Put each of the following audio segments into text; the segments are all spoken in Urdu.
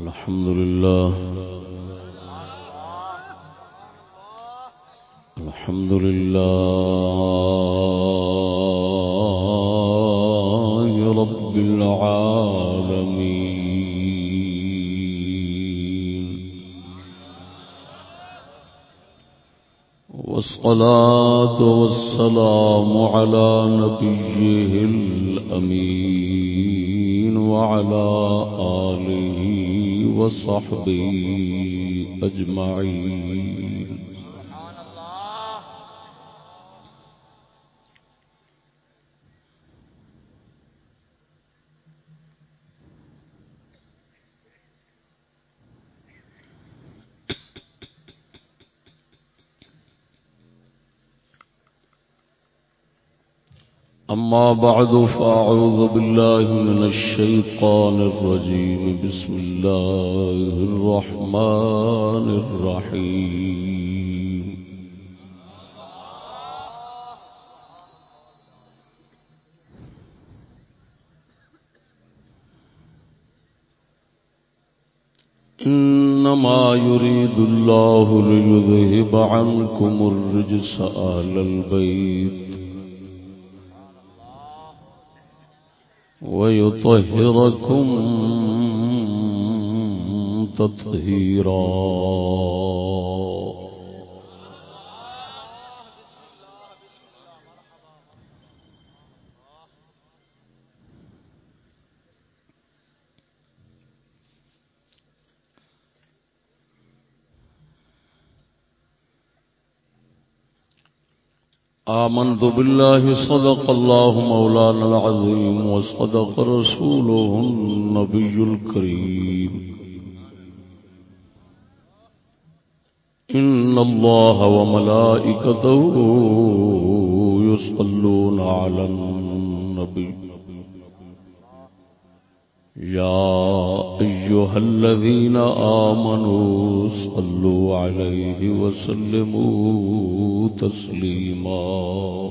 الحمد لله. الحمد لله رب العالمين. والصلاة والسلام على نبيه الأمين وعلى آله وصحبه أجمعين. أما بعد فأعوذ بالله من الشيطان الرجيم. بسم الله الرحمن الرحيم. إنما يريد الله ليذهب عنكم الرجس أهل البيت. ويطهركم تطهيرا. آمنت بالله صدق الله مولانا العظيم وصدق رسوله النبي الكريم. إن الله وملائكته يصلون على النبي. يا أيها الذين آمنوا صلوا عليه وسلموا تسليما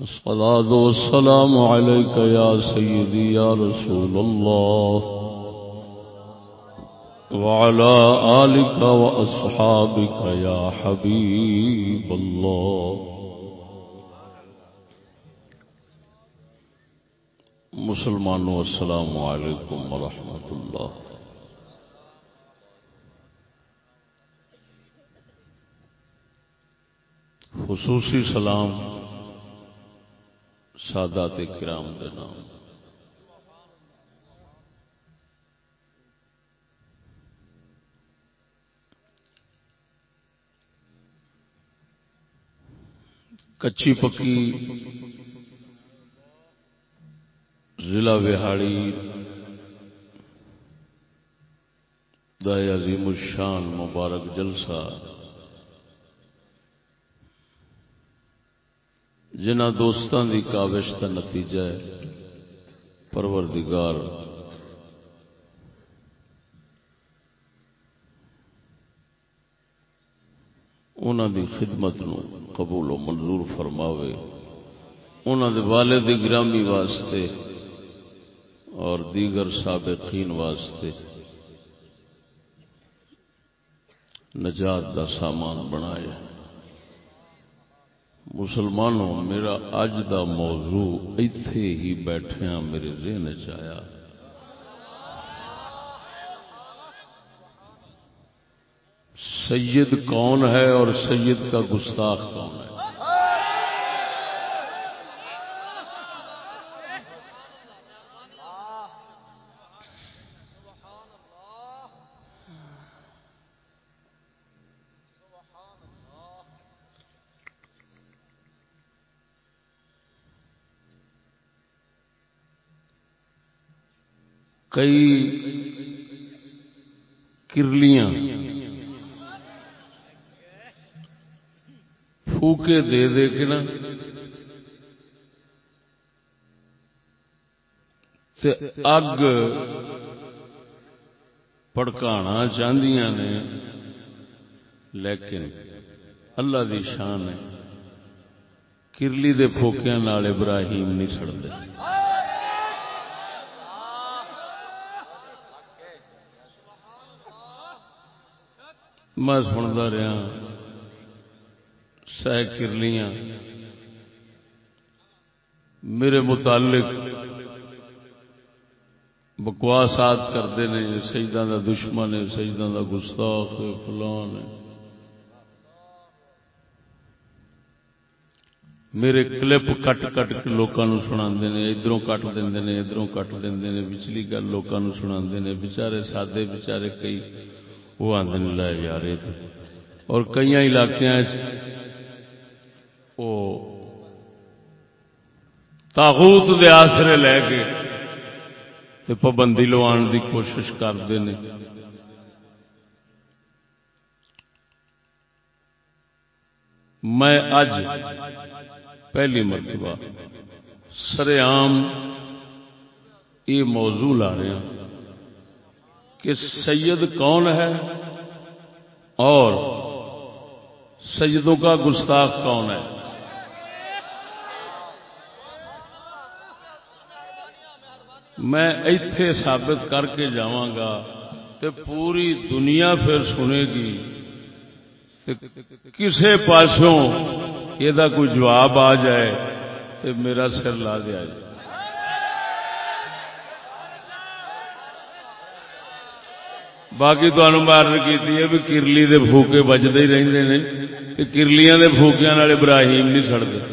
الصلاة والسلام عليك يا سيدي يا رسول الله وعلى آلك وأصحابك يا حبيب الله مسلمانوں السلام علیکم ورحمۃ اللہ۔ خصوصی سلام سادات کرام دے نام۔ کچی پکی ضلع وہاڑی عظیم الشان مبارک جلسہ جنہ دوستان دی کاوش کا نتیجہ ہے، پروردگار۔ انہوں دی خدمت نو قبول و منظور فرماوے۔ انہوں دے والد گرامی واسطے اور دیگر سابقین واسطے نجات دا سامان بنایا۔ مسلمانوں، میرا اج دا موضوع ایتھے ہی بیٹھے میرے ذہن چیا سید کون ہے اور سید کا گستاخ کون ہے؟ کئی کرلیاں پھوکے دے دے کے نا تے اگ پڑکانا چاہدیاں نے، لیکن اللہ دی شان ہے۔ کرلی دے پھوکیاں نال ابراہیم نہیں سڑتے۔ میں سنتا رہا، سہ کرلیاں۔ میرے متعلق بکواسات کرتے ہیں شہیدان کا دشمن ہے شہیدان کا گستاخ فلان ہے۔ میرے کلپ کٹ کٹ کے لوگوں سنا ادھروں کٹ دیں ادھروں کٹ دیں پچھلی گل لوگوں سنا بچارے سادے، بچارے کئی وہ آدھے لائے جا رہے تھے۔ اور کئی علاقے وہ تاغوت دے آسرے لے کے تے پابندی لوان دی کوشش کرتے ہیں میں اج پہلی مرتبہ سر عام یہ موضوع لا رہا کہ سید کون ہے اور سیدوں کا گستاخ کون ہے؟ میں ایتھے ثابت کر کے جاواں تے پوری دنیا پھر سنے گی کسے پاسوں یہ کوئی جواب آ جائے تو میرا سر لا دیا جائے۔ باقی تمہیں مارن کی بھی کرلی دے پھوکے بجتے ہی رہتے ہیں کرلیاں دے پھوکیاں ابراہیم نہیں سڑتے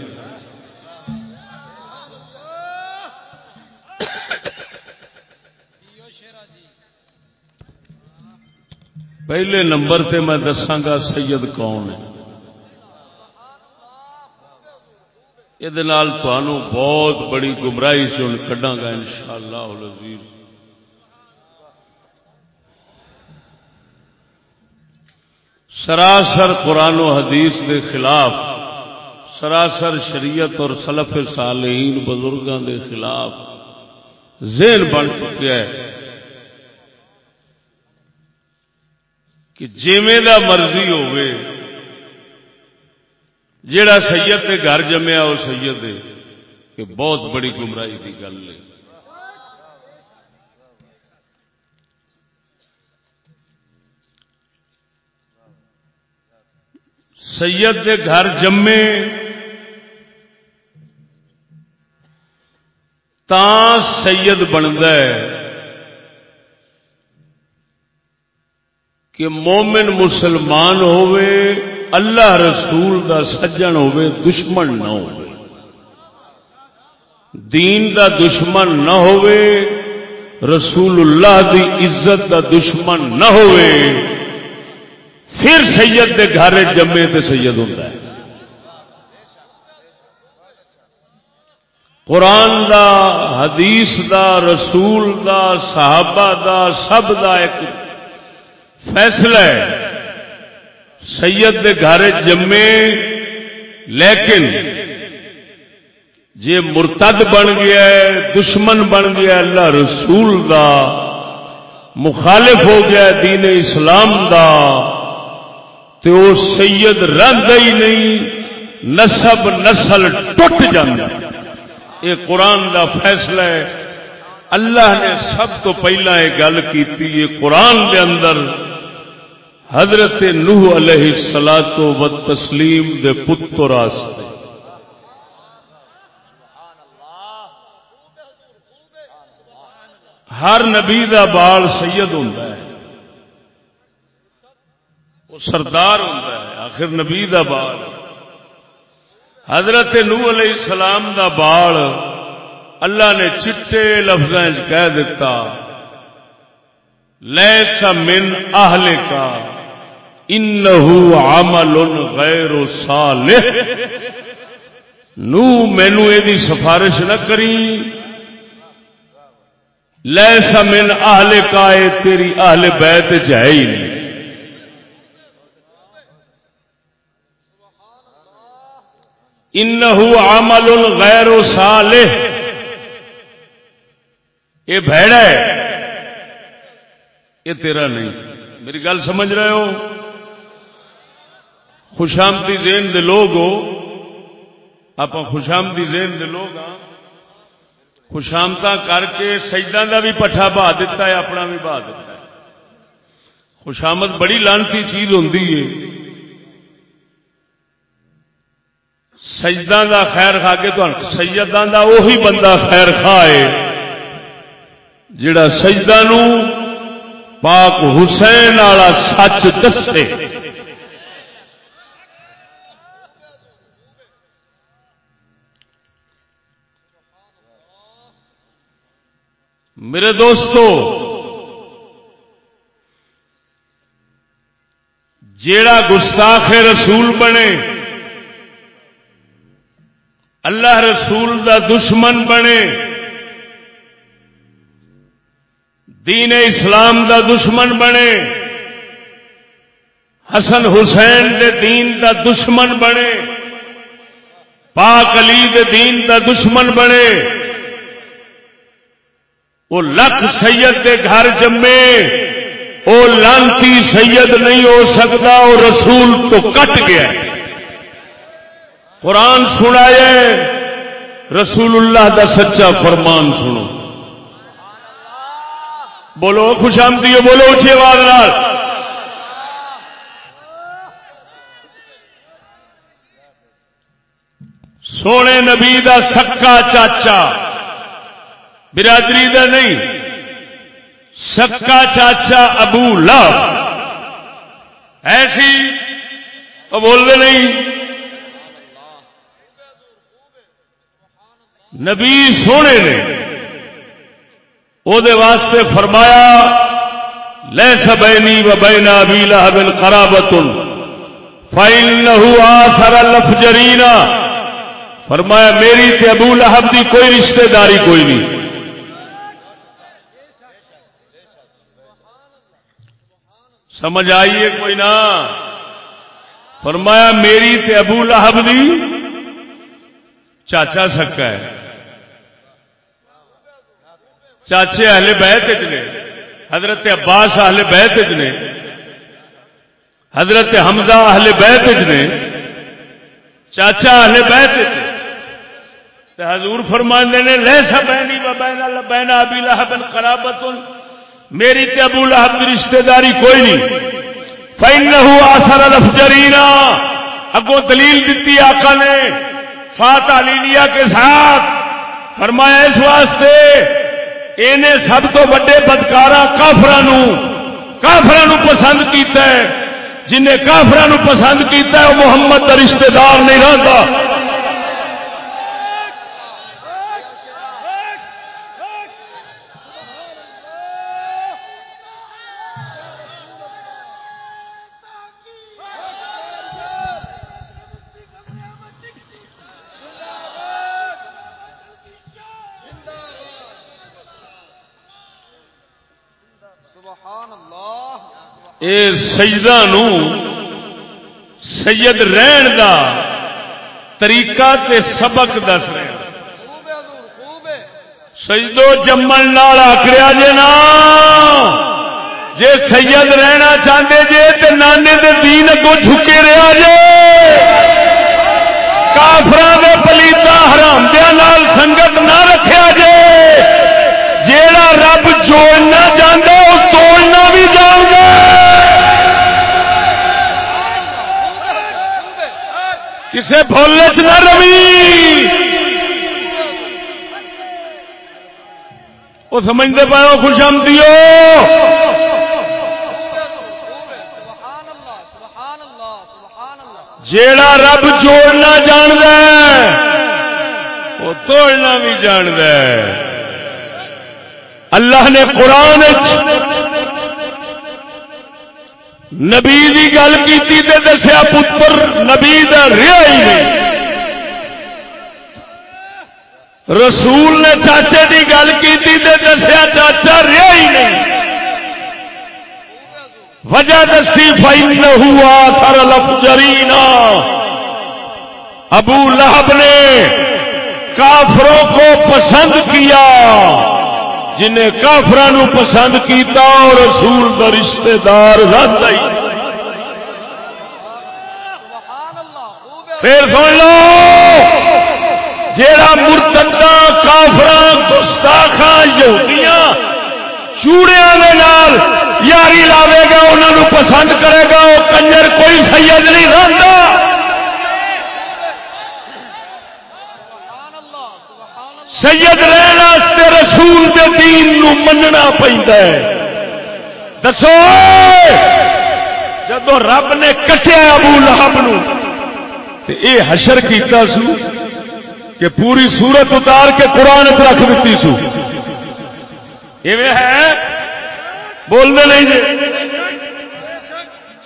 پہلے نمبر تے میں دساگا سید کون ہے یہ بہت بڑی گمراہی سے کڈا گا ان شاء اللہ سراسر قرآن و حدیث دے خلاف، سراسر شریعت اور سلف صالحین بزرگوں دے خلاف ذہن بن چکا ہے کہ جیویں دا مرضی ہوئے جیڑا سید کے گھر جمیا وہ سید ہے کہ بہت بڑی گمراہی کی گل ہے۔ سید کے گھر جمے تا سید بنتا ہے کہ مومن مسلمان ہوئے، اللہ رسول دا سجن ہوئے، دشمن نہ ہوئے۔ دین دا دشمن نہ ہوئے، رسول اللہ دی عزت دا دشمن نہ ہوئے۔ پھر سید دے گھر جمے تے سید ہوتا ہے۔ قرآن دا، حدیث دا، رسول دا، صحابہ دا، سب دا ایک فیصلہ ہے۔ سید دے گھر جمے، لیکن جی مرتد بن گیا ہے، دشمن بن گیا اللہ رسول دا، مخالف ہو گیا دین اسلام دا۔ تو وہ سید رد ہی نہیں، نسب نسل ٹوٹ جانا یہ قرآن دا فیصلہ ہے، اللہ نے سب تو پہلا یہ گل کی قرآن دے اندر حضرت نوح علیہ سلا تو و تسلیم دے پتر راستے ہر نبی دا بال سید ہوں سردار ہوں آخر نبی دا بال۔ حضرت نوح علیہ السلام دا بال اللہ نے چٹے لفظ کہہ دیتا لیسا من اہل کا انہو عمل غیر صالح۔ نو مینو یہ سفارش نہ کری۔ لیسا من اہل کا تیری اہل بیت جائے ہی نہیں۔ انہو عمل غیر صالح۔ یہ بھیڑا ہے۔ یہ تیرا نہیں۔ میری گل سمجھ رہے ہو؟ خوشامتی زین دے لوگ ہو۔ آپ خوشامتی زین دے لوگ ہاں۔ خوشامتا کر کے سجدہ دا بھی پٹھا بہا دیتا ہے، اپنا بھی بہا دیتا ہے۔ خوشامد بڑی لانتی چیز ہوں سجدان دا خیر کھا کے تو سجدان دا اوہی بندہ خیر کھائے جڑا سجدہ نو پاک حسین والا سچ دسے۔ میرے دوستو، جیڑا گستاخ رسول بنے اللہ رسول دا دشمن بنے۔ دین اسلام دا دشمن بنے۔ حسن حسین دے دین دا دشمن بنے۔ پاک علی دے دین دا دشمن بنے۔ وہ لکھ سید دے گھر جمے۔ وہ لانتی سید نہیں ہو سکتا وہ رسول تو کٹ گیا۔ قرآن سنائے رسول اللہ دا سچا فرمان سنو۔ بولو، خوش آمدی بولو اچھی آواز سونے نبی دا سکا چاچا، برادری دا نہیں، سکا چاچا ابو لو ایسی بولتے نہیں۔ نبی سونے نے واسطے فرمایا لے سبینی و بینا ابی لہب خرابت فائن آثر الفجرینا فرمایا، میری تے ابو لہب دی کوئی رشتہ داری کوئی نہیں۔ سمجھ آئیے کوئی نہ فرمایا، میری تے ابو لہب دی چاچا سکا ہے۔ چاچے اہل بہت نے، حضرت عباس اہل بہت نے، حضرت حمزہ اہل بہت نے، چاچا اہل بہت حضور فرمانے نے لے سا ابی لہب میری تے ابو لہب کی رشتہ داری کوئی نہیں۔ فائن آسر الفجرینا اگوں دلیل دیتی آقا نے فاتح لینیا کے ساتھ۔ فرمایا اس واسطے انہیں سب تو وڈے بدکارا کافر کافر پسند کیا جنہیں کافر پسند کیا وہ محمد کا رشتے دار نہیں رہتا اے سجدہ نو سید رہن دا طریقہ تے سبق دس رہے سجدو جمن نال آکریا جے نا۔ جے سید رہنا چاہتے جے تے نانے دے دین اگوں جھکے رہا جے۔ کافراں دے پلیتا حرام دیا نال سنگت نہ رکھیا جے۔ جیڑا رب جوڑنا جاندے کسے بھولنے چ نہ روی وہ سمجھتے پاؤ، خوش آمدی جیڑا رب جوڑنا جان وہ توڑنا بھی جان اللہ نے قرآن نبی دی گل کی دسیا پتر، نبی دا رہا ہی نہیں۔ رسول نے چاچے دی گل کی دسیا چاچا رہا ہی نہیں۔ وجہ دستی فائن ہوا سر لف ابو لہب نے کافروں کو پسند کیا۔ جنہیں کافران پسند کیتا اور رسول کا رشتے دار رد آئی پھر سن لو، جیڑا مرتدہ کافر گستاخا یہودیاں چوڑیا یاری لاوے گا انہوں پسند کرے گا وہ کنجر کوئی سید نہیں رہتا سید رہنے رسول کے دین نو مننا پہ دسو۔ جب رب نے کٹیا ابو لہب نو اے حشر کیتا سو کہ پوری سورت اتار کے قرآن رکھ دیتی سو۔ ہے؟ بولنے نہیں جی۔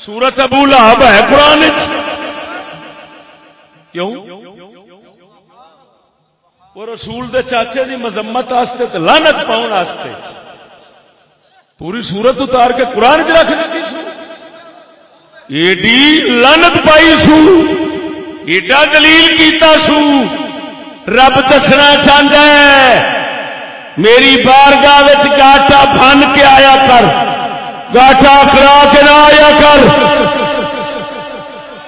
سورت ابو لہب ہے قرآن کیوں؟ وہ رسول دے چاچے دی مذمت آستے لانت پاؤن آستے۔ پوری سورت اتار کے قرآن چ رکھ دیتی سو۔ ایڈی لانت پائی سو۔ ایڈا دلیل کیتا سو۔ رب دسنا چاہتا ہے، میری بار گاہ گاٹا بن کے آیا کر۔ گاٹا کرا کے نہ آیا کر۔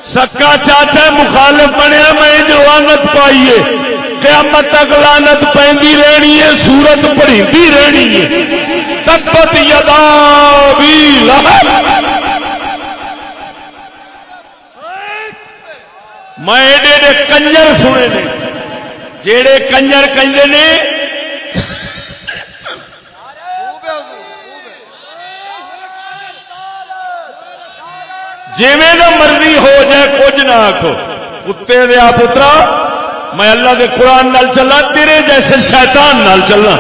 سکا چاچا مخالف بنیا، میں جو لانت پائیے قیامت تک لانت پہ رہنی ہے، سورت پڑی رہنی ہے۔ تبت یدا بھی میں ایڈے ایڈے کنجر سنے نے، جیڑے کنجر کہتے نے۔ جیویں نہ مرضی ہو جائے، کچھ نہ آخو کتے دیا پترا میں اللہ کے قرآن نال چلا تیرے جیسے شیطان نال چلنا۔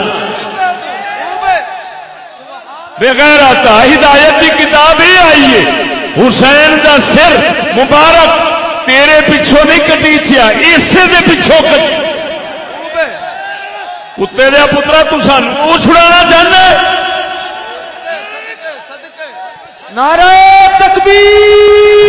بغیر آتا، ہدایت کی کتاب ہی آئی ہے۔ حسین کا سر مبارک تیرے پچھوں نہیں کٹی چیا اسے دے پچھوں کٹی۔ کتے دیا پترا، تو سان چھڑانا چاہنا نعرہ تکبیر۔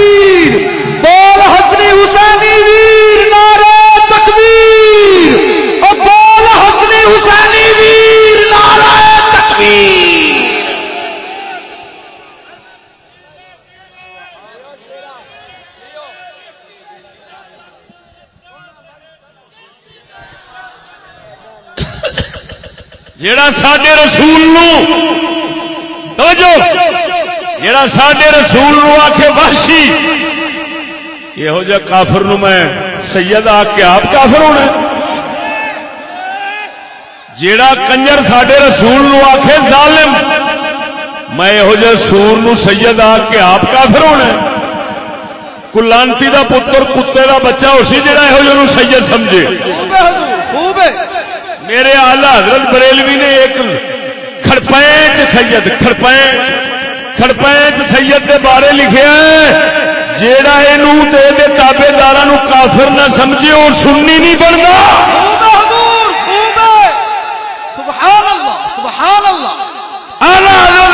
جڑا سڈے رسول توجہ جڑا سڈے رسول نو آخ وحشی، یہو جہ کافر نو میں سید آ کے آپ کافر ہونا جیڑا کنجر سڈے رسول نو آخے ظالم، میں یہو جہ سور نو سید آ کے آپ کافر ہونا کلانتی دا پتر، کتے دا بچہ اسی جڑا یہو جہ سید سمجھے۔ میرے آلہ حضرت بریلوی نے ایک کھڑپین سید کھڑپین کھڑپینچ سید دے بارے لکھیا ہے جیڑا یہ تابے دار کافر نہ سمجھے اور سننی نہیں بنتا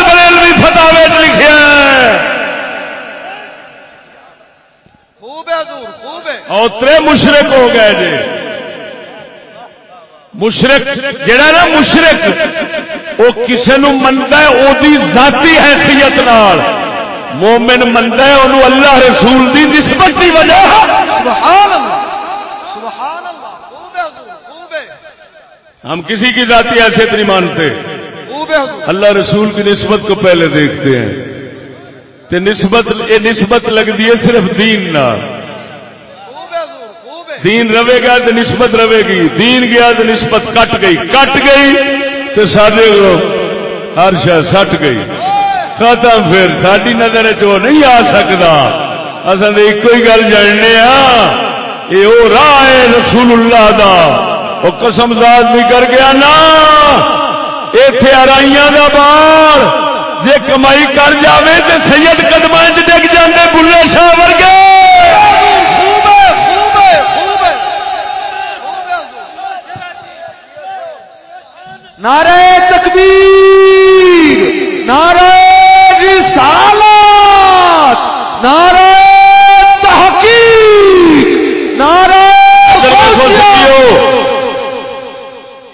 بریلوی فتح لکھیا اوترے مشرق ہو گئے جی۔ مشرق جڑا نا مشرق وہ کسی نو منتا ہے وہ ذاتی حیثیت نال۔ مومن منتا ہے انہوں اللہ رسول دی نسبت کی وجہ ہم کسی کی ذاتی حیثیت نہیں مانتے۔ اللہ رسول کی نسبت کو پہلے دیکھتے ہیں۔ تے نسبت یہ نسبت لگتی ہے صرف دین نال۔ دین رہے گا تو نسبت رہے گی دین گیا تو نسبت کٹ گئی۔ کٹ گئی تو سارے ہر شا سٹ گئی۔ ختم پھر ساری نظر چ نہیں آ سکتا اصل ایک ہی گل جاننے ہاں یہ وہ راہ ہے رسول اللہ دا۔ وہ قسم زاد بھی کر گیا نا۔ اتے ارائیاں دا بار۔ جے کمائی کر جاوے تے سید قدم ڈگ جاندے بلے شاہ ورگے۔ نعرہ تکبیر نعرہ رسالات نعرہ تحقیق نعرہ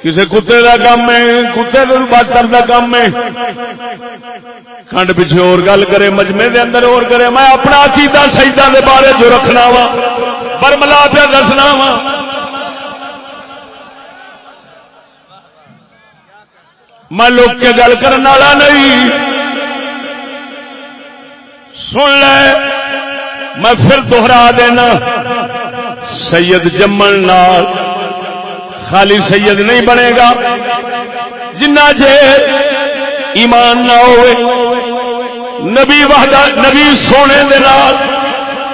کسی کتے کا کام ہے کتے باتر کا کام ہے۔ کھنڈ پیچھے اور گل کرے مجمے دے اندر اور کرے۔ میں اپنا عقیدہ شہیدان دے بارے جو رکھنا وا پر ملا پہ دسنا وا۔ میں لوگ کے گل کرنے والا نہیں۔ سن لے، میں پھر دوہرا دینا۔ سید جمن نال خالی سید نہیں بنے گا۔ جنہ جے ایمان نہ ہوئے، نبی وحدہ، نبی سونے دے نال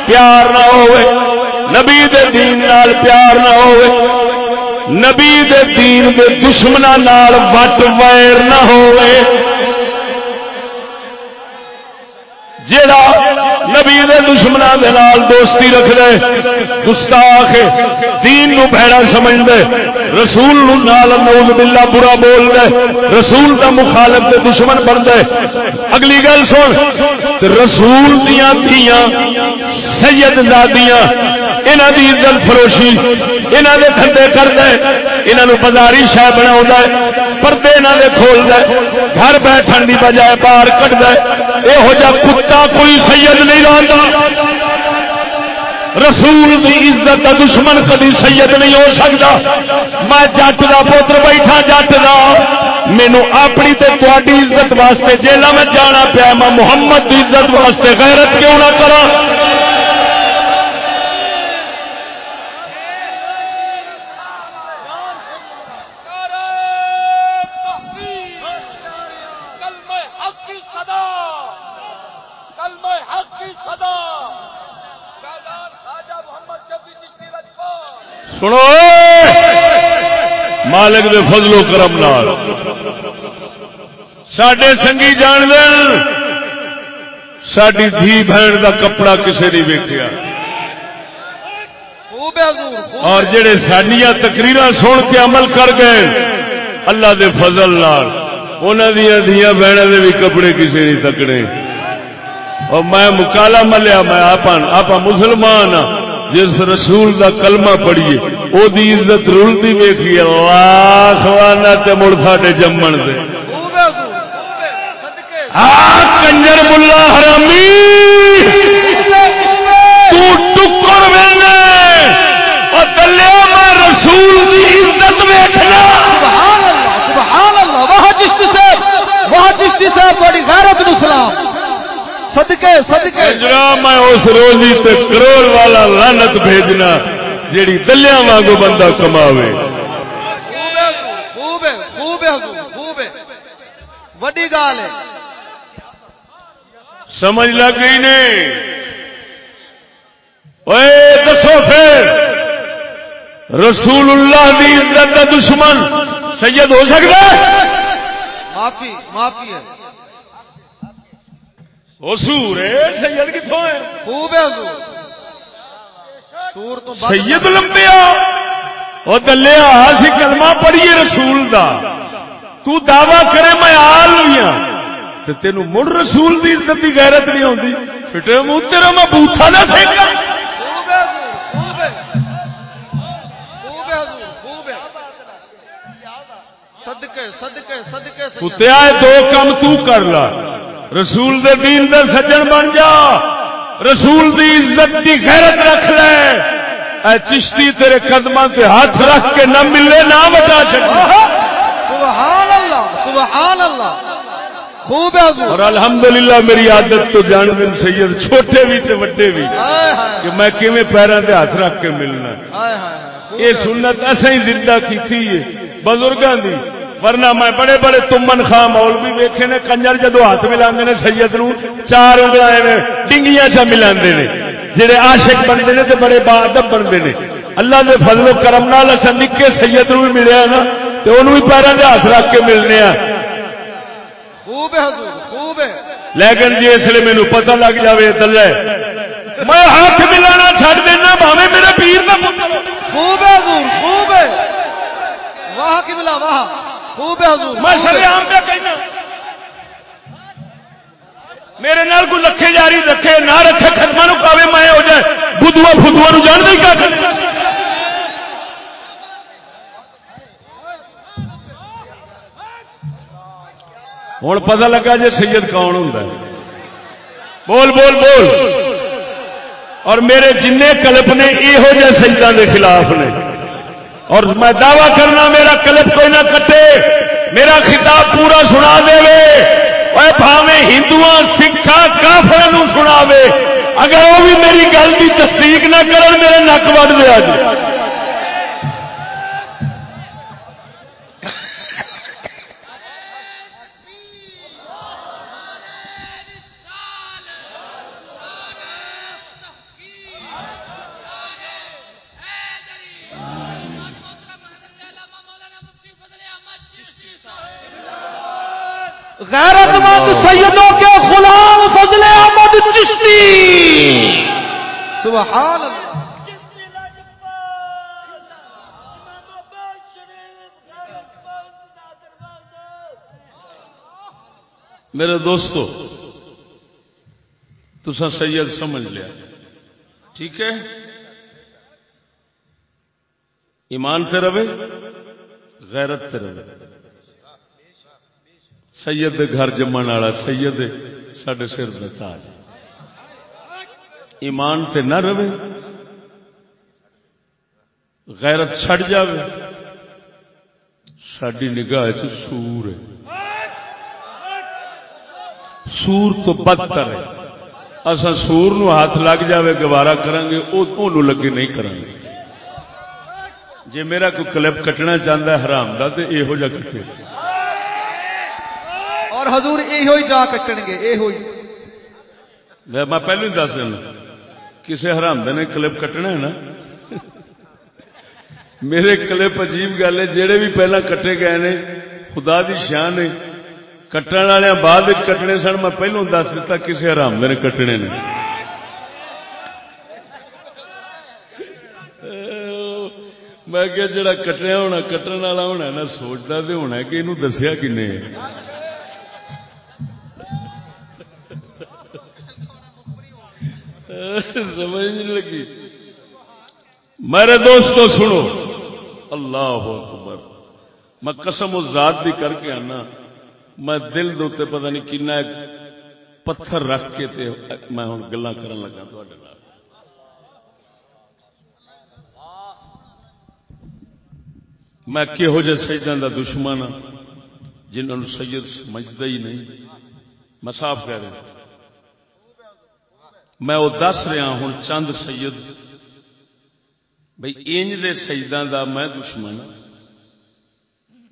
پیار نہ ہوئے، نبی دے دین نال پیار نہ ہوئے۔ نبی دے دین دے دشمنوں وٹ ویر نہ ہوئے۔ جیڑا نبی دے دشمنوں دے نال دوستی رکھ دے گستاخ، دین نو بھڑا سمجھ دے رسول نو نال نوز باللہ برا بول دے رسول دا مخالف دے دشمن بن دے اگلی گل سن رسول دیاں دھیاں، سید زادیاں انہاں دی عزت فروشی، انہاں دے دھندے کر دے بازاری شے بناوندا ہے، پردے انہاں دے کھول دے گھر بیٹھن دی بجائے باہر کٹ دے یہو جا کتا کوئی سید نہیں رہتا رسول دی عزت دا دشمن کدی سید نہیں ہو سکتا میں جٹ دا پوتر بیٹھا، جٹ دا۔ مینو اپنی تے تواڈی عزت واسطے جیلا میں جانا پیا، میں محمد دی عزت واسطے غیرت کیوں نہ کرا کلمہ حق کی صدا کلمہ حق کی صدا شہزاد خواجہ محمد شفیع چشتی لجپال سنو اے! مالک دے فضل و کرم نال۔ سڈے سنگی جان دین ساری دھی بہن دا کپڑا کسے نہیں ویکیا اور جڑے سڈیا تقریر سن کے عمل کر گئے اللہ دے فضل نال۔ دیا دیا بہن دے بھی کپڑے کسے نہیں تکڑے اور میں مکالا ملیا میں آپ مسلمان ہاں۔ جس رسول دا کلمہ پڑھیے، او دی عزت رلتی ویکھیے، لاکھ وانا تے مڑ ساڈے جمن دے۔ خوب کنجر ملا حرامی! تو ٹکر وینے اور دلیا میں رسول دی عزت ویکھنا۔ سبحان اللہ سبحان اللہ واہ چشتی صاحب واہ چشتی صاحب بڑی غیرت نو سلام۔ صدقے صدقے۔ اجرا میں اس روزی تے کروڑ والا لعنت بھیجنا جیڑی دلیا وانگو بندہ کماوے۔ خوب ہے خوب ہے خوب ہے۔ حضور خوب ہے وڈی گال ہے۔ سمجھ لگ گئی نے؟ اوے دسو پھر۔ رسول اللہ دی عزت دا دشمن سید ہو سکتا ہے؟ معافی معافی ہے۔ سور ہے سید کتوں ہے؟ خوب ہے حضور۔ سور تو سید لمبیا وہ دلیا سی کلمہ پڑھیے رسول دا۔ تو دعوی کرے میں آل ہوئی ہاں تے تینو مڑ رسول دی عزت دی غیرت نہیں ہوندی۔ چھٹے منہ تیرا میں بوٹا نہ صدقے صدقے صدقے کتیا دو کم تو کر لا۔ رسول دے دین دے سجن بن جا۔ رسول دی عزت دی غیرت رکھ لے۔ اے چشتی تیرے قدماں تے ہاتھ رکھ کے نہ ملے نہ بتا چھڑے سبحان اللہ سبحان اللہ خوب ہے اور الحمدللہ میری عادت تو جان بن سید چھوٹے بھی تے وڈے بھی کہ میں کیویں پیراں تے ہاتھ رکھ کے ملنا۔ یہ سنت اسیں زندہ کیتی ہے بزرگاں دی۔ ورنہ میں بڑے بڑے تمن خاں مولوی ویکھے نے کنجر جدو ہاتھ ملاندے نے سید نو چار انگلاں نے ڈنگیاں چا ملاندے نے۔ جڑے عاشق بندے نے تے بڑے باادب بندے نے۔ اللہ دے فضل و کرم نال اساں نکے سید نو بھی ملیا نا تے اونوں بھی پیراں تے ہاتھ رکھ کے ملنے آ خوب ہے حضور خوب ہے۔ لیکن جی اس لیے مینو پتہ لگ جائے دلے میں ہاتھ ملانا چھڈ دینا بھاوے میرے پیر کا پتر۔ خوب ہے حضور خوب ہے۔ واہ کی بلا واہ۔ خوب ہے حضور. میں سر آم پہ کہنا. میرے نال کوئی لکھے جاری رکھے، نہ رکھے ختم نو پاوے میں ہو جائے. بدوا فدوا نو جان نہیں کیا کرنا ہوں پتہ لگا جی سید کون ہوں بول بول بول. اور میرے جن کلپ نے یہو جہ سجدوں کے خلاف نے. اور میں دعوی کرنا میرا کلپ کوئی نہ کٹے، میرا خطاب پورا سنا دے۔ بھاوے ہندو سکھا کافر سنا اگر وہ بھی میری گل کی تصدیق نہ کرن، میرے نک وڈ دیا جی غیرت مند سیدوں کے غلام فضل احمد چشتی. سبحان اللہ. میرے دوستو تسا سید سمجھ لیا۔ ٹھیک ہے؟ ایمان سے رہے غیرت سے رہے سید دے گھر جمن والا، سید سڈے سر تاج۔ ایمان تے نہ رہے، غیرت چھڑ جاوے۔ ساری نگاہ سور ہے۔ سور تو بدتر ہے۔ اصا سور نو ہاتھ لگ جاوے، گوارا کریں گے وہ لگے نہیں کریں گے جی میرا کوئی کلپ کٹنا چاہتا ہے، حرام کا تو یہو جہ کٹے۔ اور حضور یہ جا کٹن گے یہ میں پہلے ہی دس دینا۔ کسی حرام نے کلپ کٹنا ہے نا؟ میرے کلپ عجیب گل ہے جہے بھی پہلے کٹے گئے نے، خدا دی شان ہے۔ کٹن والے بعد کٹنے سن، میں پہلو دس دتا کسی حرام نے کٹنے نے۔ میں کہ جڑا کٹیا ہونا، کٹن والا ہونا نا، سوچتا تو ہونا کہ یہ دسیا کن سمجھ نہیں لگی۔ میرے دوستو، سنو۔ اللہ اکبر۔ میں قسم و ذات بھی کر کے آنا۔ میں دل دے پتہ نہیں کن پتھر رکھ کے تے میں ہوں گلا کرن لگا تھوڑے میں کہہو جہ سجدان کا دشمن ہاں جنہوں سید سمجھتا ہی نہیں۔ میں صاف کہہ رہا میں وہ دس رہا ہوں، چند سید۔ بھائی انج دے سجدان دا میں دشمن ہاں۔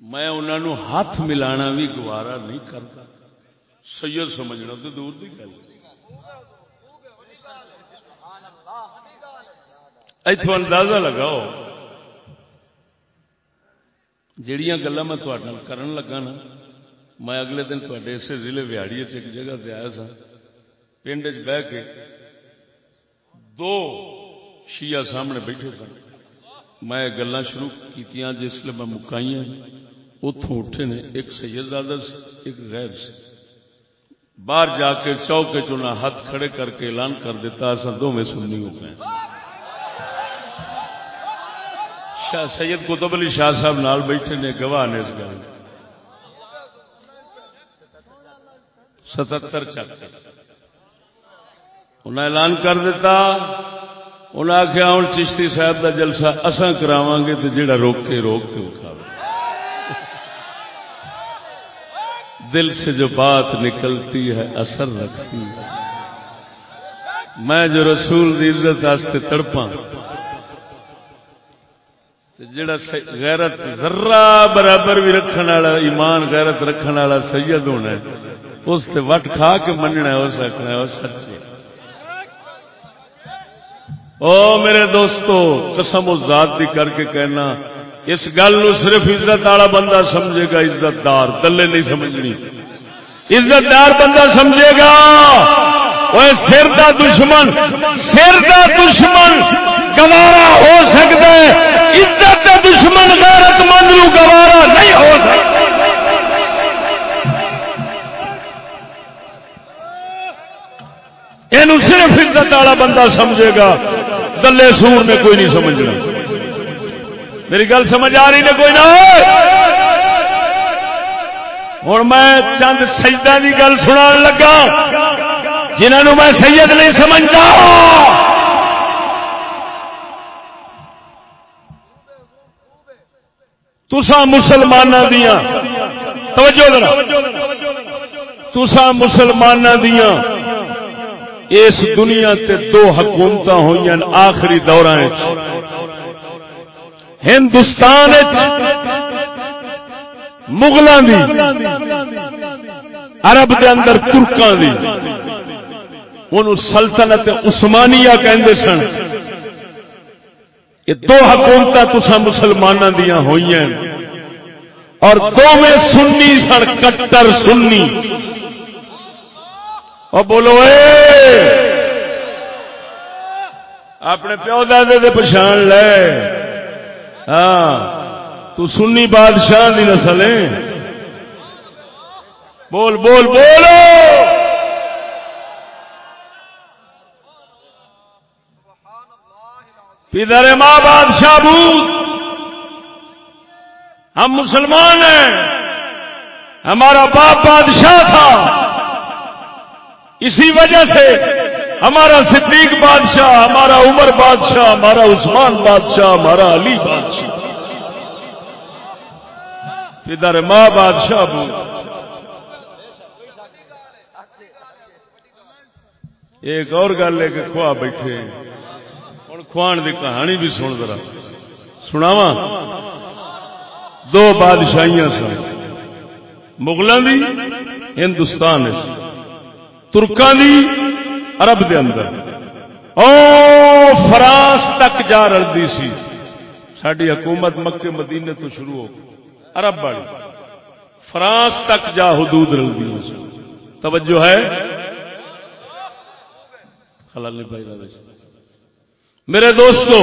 میں انہوں نے ہاتھ ملانا بھی گوارا نہیں کرتا سید سمجھنا تو دور کی گل۔ اتو اندازہ لگاؤ۔ جہیا گلا میں کرن لگا نا، میں اگلے دن تے اسے ضلع ویاڑی ایک جگہ سے آیا سا پنڈ بہ کے دو شیعہ سامنے بیٹھے سن۔ میں گلا شروع کی جس لیے میں مکائی اتوں اٹھے نے، ایک سید زادہ سے ایک غیر سے باہر جا کے چوکے چنا ہاتھ کھڑے کر کے اعلان کر دیتا اصا دو میں سننی ہو گئے۔ شاہ سید قطب علی شاہ صاحب نال بیٹھے نے، گواہ نے اس گل۔ ستر چک انہیں اعلان کر دیتا، انہیں آخیا ہوں چشتی صاحب کا جلسہ اصا کرا گے تو جڑا روک کے روک کے اٹھا دل سے جو بات نکلتی ہے، اثر رکھتی ہے۔ میں جو رسول کی عزت واسطے تڑپا جڑا غیرت ذرا برابر بھی رکھنے والا، ایمان غیرت رکھنے والا سید ہونا ہے، اس سے وٹ کھا کے مننا ہے، اس آخنا ہے سچے او میرے دوستو، قسم ذات دی کر کے کہنا، اس گل صرف عزت والا بندہ سمجھے گا، عزت دار، دلے نہیں سمجھنی۔ عزت دار بندہ سمجھے گا۔ سر دا دشمن، سر دا دشمن گوارا ہو سکتا ہے۔ عزت دا دشمن غیرت مند نو گوارا نہیں ہو سکتا۔ یہ صرف عزت والا بندہ سمجھے گا۔ دلے سور نے کوئی نہیں سمجھنا۔ میری گل سمجھ آ رہی نے کوئی نہ؟ ہوں میں چند سجدہ کی گل سنا لگا، جنہوں میں سید نہیں سمجھتا۔ تسا مسلمانوں دیا توجہ ذرا۔ تسا مسلمان دیا اس دنیا تے دو حکومت ہوئی آخری دور ہندوستان مغلوں دی، عرب دے اندر ترکاں دی۔ ان سلطنت عثمانیہ کہندے سن۔ یہ دو حکومت تسا مسلمانوں دیا ہوئی ہیں اور دو میں سنی سن، کٹر سنی۔ اور بولو، اے! اپنے پیو دے دے پچھان لے۔ ہاں تو سنی بادشاہ دی نسل ہے۔ بول بول، بولو! پیدر ماں بادشاہ بھوت، ہم مسلمان ہیں۔ ہمارا باپ بادشاہ تھا۔ اسی وجہ سے ہمارا صدیق بادشاہ، ہمارا عمر بادشاہ، ہمارا عثمان بادشاہ، ہمارا علی بادشاہ۔ ادھر ماں بادشاہ بول ایک اور گل ہے کہ کھوا بیٹھے۔ ہوں کھوان کی کہانی بھی سن ذرا۔ سناوا دو بادشاہیاں سن۔ مغلوں کی ہندوستان ترکان دی عرب دے اندر۔ او فرانس تک جا رلدی سی۔ ساری حکومت مکے مدینے تو شروع ہو عرب والی۔ فرانس تک جا حدود رلدی سی۔ توجہ ہے؟ خلال نہیں میرے دوستو،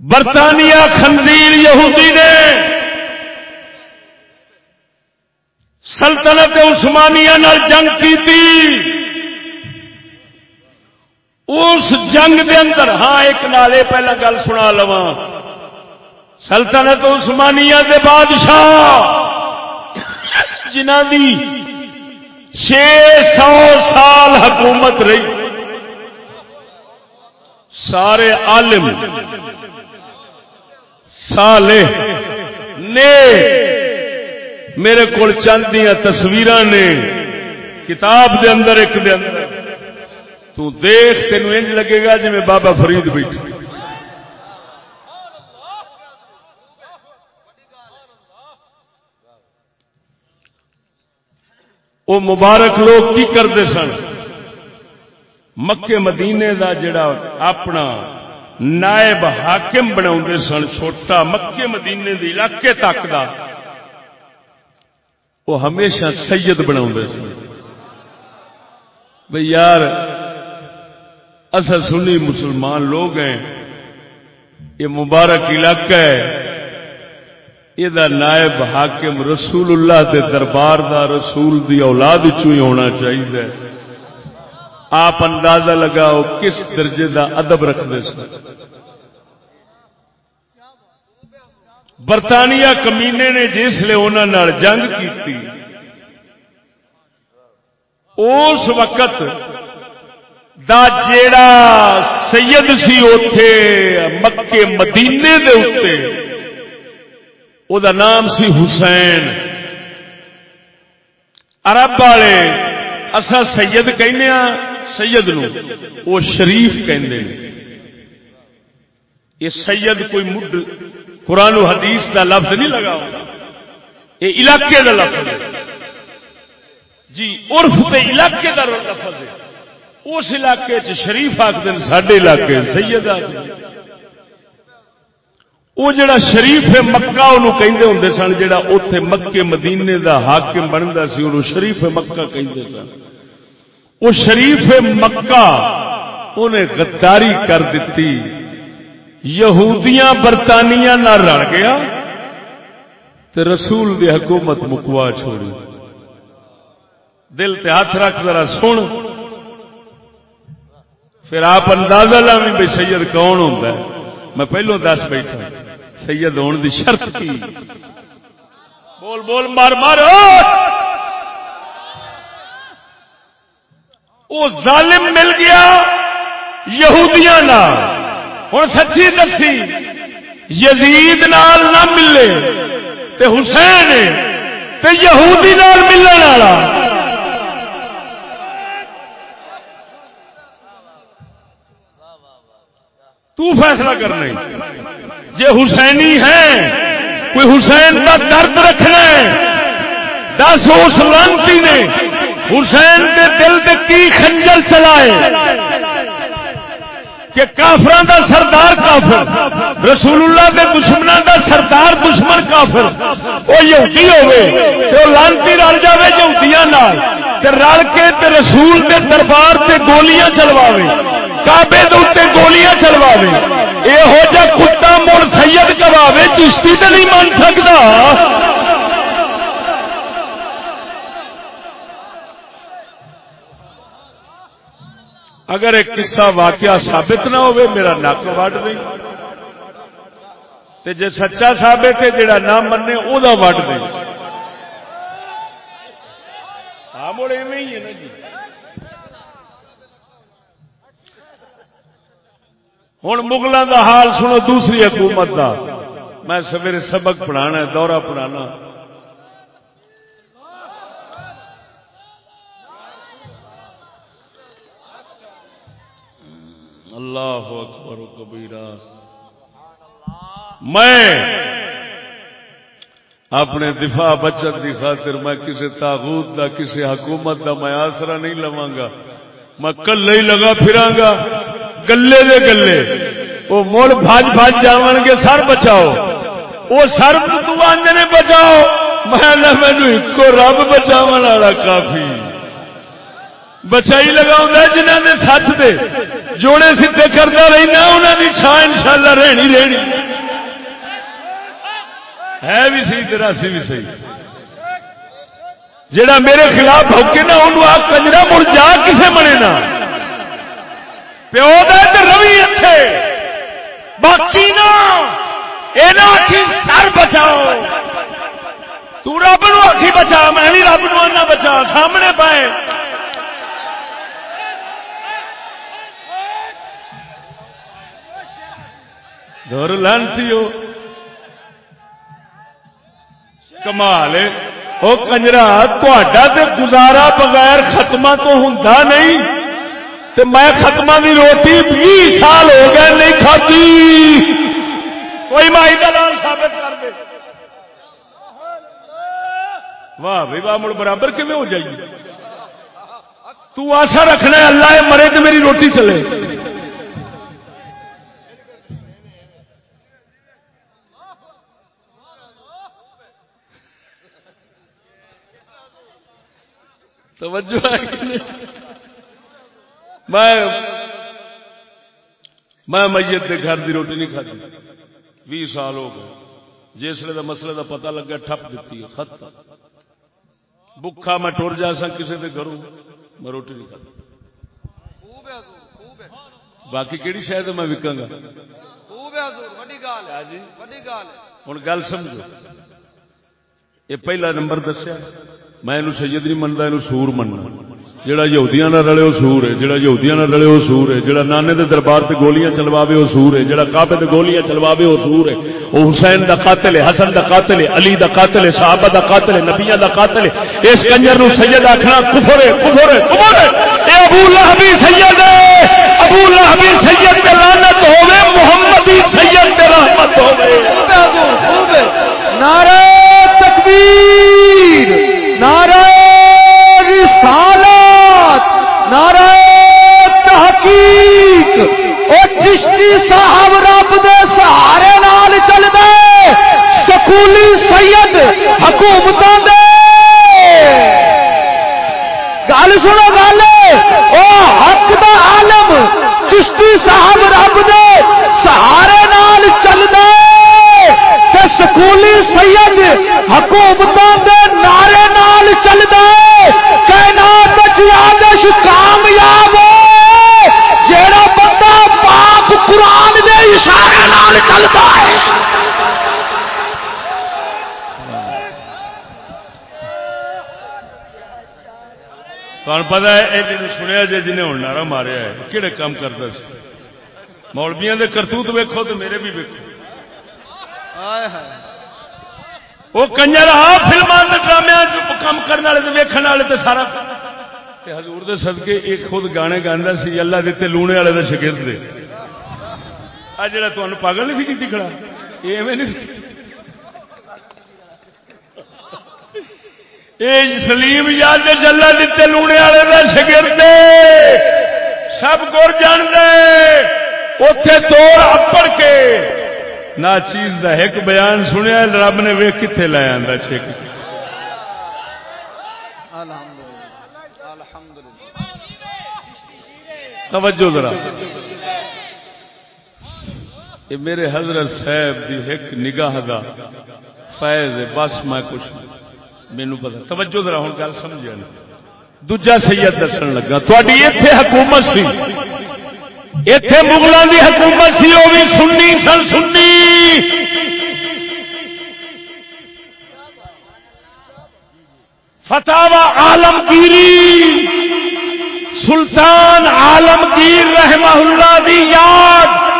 برطانیہ خنزیر یہودی نے سلطنت عثمانیہ نال جنگ کی تھی اس جنگ دے اندر ہاں ایک نالے پہلا گل سنا لوا سلطنت عثمانیہ دے بادشاہ جنہ دی چھ سو سال حکومت رہی۔ سارے عالم سالے نے میرے کو چند دیا تصویر نے۔ کتاب دے اندر ایک دے اندر۔ تو دیکھ تین انج لگے گا جی میں بابا فرید بیٹھ وہ مبارک لوگ کی کرتے سن؟ مکے مدینے دا جڑا اپنا نائب حاکم بنا سن، چھوٹا مکے مدینے دے علاقے تک دا۔ وہ ہمیشہ سید بنا بھائی یار اصل سنی مسلمان لوگ ہیں۔ یہ مبارک علاقہ ہے۔ یہ نائب حاکم رسول اللہ دے دربار دا رسول دی اولاد چوئی ہونا چاہیے۔ آپ اندازہ لگاؤ کس درجے دا ادب رکھتے سن۔ برطانیہ کمینے نے جسے انہوں جنگ کی اس وقت دا جیڑا سید سی اتے مکے مدینے دے اتے او دا نام سی حسین۔ عرب والے اصا سید کہنے ہاں، سید نو وہ شریف کہندے۔ یہ سید کوئی مڈ قرآن و حدیث کا لفظ نہیں لگا یہ علاقے کا لفظ ہے۔ جی عرف تے علاقے کا لفظ ہے۔ اس علاقے چ شریف آخر سڈے علاقے سید وہ جڑا شریف ہے، مکہ انہوں کہندے ہوں سن، جڑا اتے مکے مدینے دا حاکم بنتا سی انہوں شریف مکہ کہندے سن۔ وہ شریف مکہ انہیں غداری کر دیتی یہودیاں برطانیہ نہ رل گیا تو رسول دی حکومت مکوا چھوڑی۔ دل تے ہاتھ رکھ ذرا سن۔ پھر آپ اندازہ لا بھی بھائی سید کون ہوتا ہے۔ میں پہلو دس بیٹھا سید ہونے دی شرط کی؟ بول بول مار مار۔ وہ ظالم مل گیا یہودیاں ہوں سچی دسی، یزید نال نہ ملے تے حسین تے یہودی نال ملن والا۔ تو فیصلہ کرنا جے حسینی ہے کوئی حسین کا درد رکھنا ہے۔ دس اس لانتی نے، حسین کے دل کی خنجر چلائے۔ کہ کافران دا سردار کافر رسول اللہ دے دشمنوں دا سردار دشمن کافر۔ وہ یہودی ہوئے تے وہ لانتی رل جاوے یہودیاں نال تے رل کے تے رسول دے دربار تے گولیاں چلواوے، کعبے دے اوتے گولیاں چلواوے۔ اے ہو جا کتا مڑ سید کراوے چشتی تے نہیں مان سکدا۔ اگر ایک قصہ واقعہ ثابت نہ ہوئے، میرا نک وڈ نہیں۔ تے جے سچا ثابت ہے جڑا نہ منے، او دا وڈ نہیں۔ ہاں مڑ ایویں ہی ہے نا جی۔ ہوں مغلوں دا حال سنو، دوسری حکومت دا۔ میں سویرے سبق پڑھانا ہے، دورہ پڑھانا۔ اللہ اکبر و کبیرہ۔ میں اپنے دفاع بچت کی خاطر میں کسی تاغوت دا کسی حکومت دا میں آسرا نہیں لوا گا۔ میں کل ہی لگا پھرا گا۔ گلے دے گلے۔ وہ مڑ بھاج بھاج جاون گے سر بچاؤ۔ وہ سر تو آدھے بچاؤ۔ میں مینو ایک رب بچاو والا کافی۔ بچائی لگاؤں جنہوں نے سچ دے۔ جوڑے سیدے کرتا رہنا انہوں کی چھان ان شاء اللہ رہنی رہنی۔ ہے بھی صحیح تیرا سی بھی صحیح۔ جڑا میرے خلاف ہوکے نا انہوں آ کنجرا مڑ جا، کسے بنے نا پیو روی اتنے باقی نا یہ آخی سر بچاؤ۔ تو رب نو آخی بچا میں بھی رب نو بچا سامنے پائے۔ دور لانتی ہو کمال وہ کنجرا تے گزارا بغیر ختمہ تو ہوں نہیں۔ تے میں ختمہ دی روٹی بھی سال ہو گئے نہیں کھاتی کوئی مائی دلال ثابت کر دے۔ واہ بھائی، واہ، مڑ برابر کیون ہو جائیے؟ تو آسا رکھنا ہے، اللہ مرے تو میری روٹی چلے۔ توجہ ہے میں میں میت کے گھر کی روٹی نہیں کھاتی۔ بھی سال ہو گئے۔ جسے دا مسئلے دا پتہ لگا ٹپ دیتی ہے خط۔ بکھا میں ٹر جا سا کسی کے گھروں میں روٹی نہیں کھاتی۔ باقی کہڑی شاید میں وکاں گا؟ ہوں گل سمجھو۔ یہ پہلا نمبر دسیا۔ میں سید نہیں منتا یہ سور مننا جہاں یہودیاں نہ رلے وہ سور ہے جہاں یہودیاں نہ رلے وہ سور ہے جہاں نانے دے دربار سے گولیاں چلواوے وہ سور ہے جہاں کابے تے گولیاں چلواوے وہ سور ہے۔ وہ حسین دا قاتل ہے، حسن دا قاتل ہے، علی دا قاتل ہے، صحابہ دا قاتل ہے، نبیاں دا قاتل ہے۔ اس کنجر نو سید آخنا کفر ہے کفر ہے کفر ہے۔ اے ابو لہبی سید ہے۔ ابو لہبی سید تے لعنت ہوے محمدی سید تے رحمت ہوے نعرہ تکبیر۔ صاحب رب دے سہارے نال چل دے سکولی سید حکومتوں دے۔ گل سنو گل، او حق دا عالم چشتی صاحب رب دے سہارے نال چل دے سکولی سید حکومتوں کے نعرے نال چلتا کائنات آدش کامیاب جیڑا بندہ پاک قرآن دے اشارے نال چلتا ہے۔ پتا ہے یہ سنیا جی جنہیں ہوں نعرہ ماریا ہے کہڑے کام کرتا مولبیاں دے کرتوت ویکو تو میرے بھی ویکو وہ کنجر فلموں ڈرامے کام کرنے والے ویکن والے تو سارا۔ تے حضور دے صدقے ایک خود گانے گانا سی اللہ دیتے لونے والے دے شگرد دے۔ آ جڑا تمہیں پاگل نہیں کی یہ ایویں نہیں سلیم یاد جلا دیتے لونے والے دا شگرد سب گر جان دے اتے توڑ اپڑ کے نہ چیز دا ایک بیان سنیا رب نے ویک کتنے چھک الحمدللہ الحمدللہ توجہ ذرا یہ میرے حضرت صاحب دی ایک نگاہ دا فیض ہے، بس میں کچھ مینو پتا توجہ ذرا ہوں گل سمجھا نہیں دوجا سید دسن لگا تھوڑی اتے حکومت سی۔ اتے مغلوں دی حکومت سی وہ بھی سنی، سن سنی۔ فتح عالمگیری، سلطان عالمگیر رحمہ اللہ دی یاد۔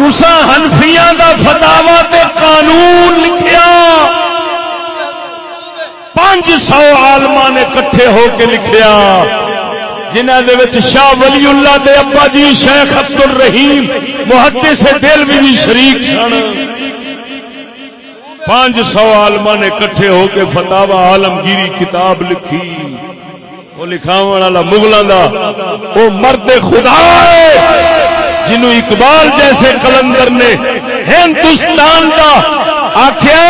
تسا ہنفیاں دا فتوا تے قانون لکھیا۔ پانچ سو آلما نے کٹھے ہو کے لکھیا۔ جنہ دے شاہ ولی اللہ دے ابا جی شیخ عبد الرحیم محدث سے دل بھی شریک سن۔ پانچ سو آلما نے کٹھے ہو کے فتوا عالمگیری کتاب لکھی۔ وہ لکھاو والا مغلوں دا، وہ مرد خدا ہے۔ جنہوں اقبال جیسے کلندر نے ہندوستان کا آخیا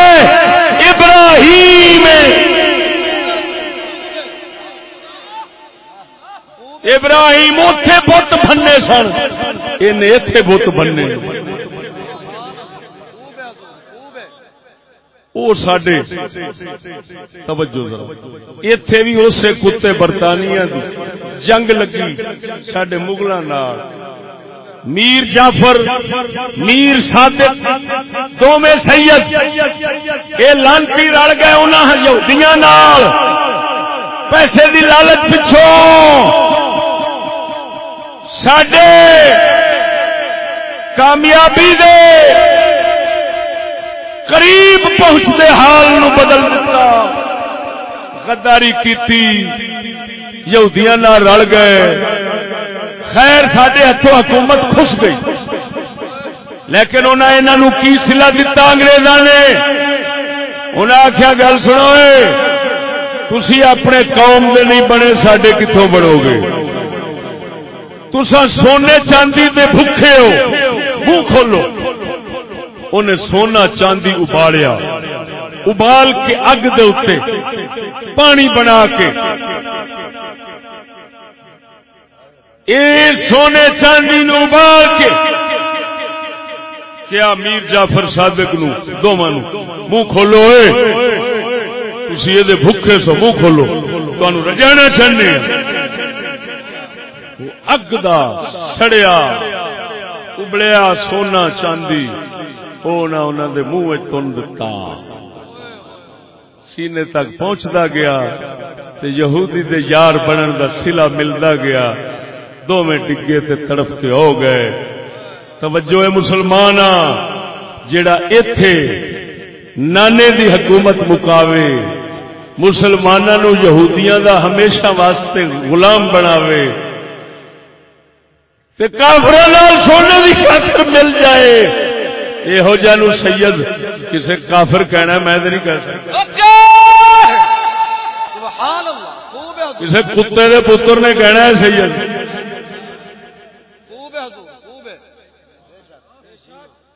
ابراہیم ابراہیم اتے بت بننے سن۔ ان اتے بت بننے وہ سڈے توجہ اتے بھی اسے کتے برطانیہ دی۔ جنگ لگی سڈے مغلوں میر جعفر، میر صادق دو میں سید۔ یہ لانتی رل گئے انہوں یہودیاں نال۔ پیسے دی لالچ پچھوں۔ سڈے کامیابی دے قریب پہنچتے حال نو بدل دیتا غداری کیتی، یہودیاں نال رل گئے۔ خیر سڈے ہاتھوں حکومت خوش گئی۔ لیکن انہیں انہوں کی سلا دتا انگریزوں نے؟ انہیں آخیا گل سنو تھی اپنے قوم دے نہیں بنے سڈے کتوں بنو گے تسا سونے چاندی دے بھوکے ہو، منہ کھولو۔ انہیں سونا چاندی ابالیا ابال کے اگ دے پانی بنا کے۔ اے سونے چاندی نو ابال کے کیا میر جعفر صادق نو دونوں منہ کھولو تھی یہ بھوکے سو، منہ کھولو۔ تمہیں رجانا چاہنے اگ دا سڑیا، ابلیا سونا چاندی۔ وہ نہ انہوں دے منہ تن دتا۔ سینے تک پہنچتا گیا، تے یہودی دے یار بنن دا سلا ملتا گیا۔ دو میں ڈگے تے تڑف کے ہو گئے۔ توجہ مسلمان جڑا اتے نانے دی حکومت مکاوے مسلمانوں یہودیاں دا ہمیشہ واسطے غلام بناوے۔ تے کافر سونے کی خاطر مل جائے۔ یہو جہ سید کسے کافر کہنا میں تو نہیں کہہ سکتا۔ کسے کتے دے پتر نے کہنا ہے سید۔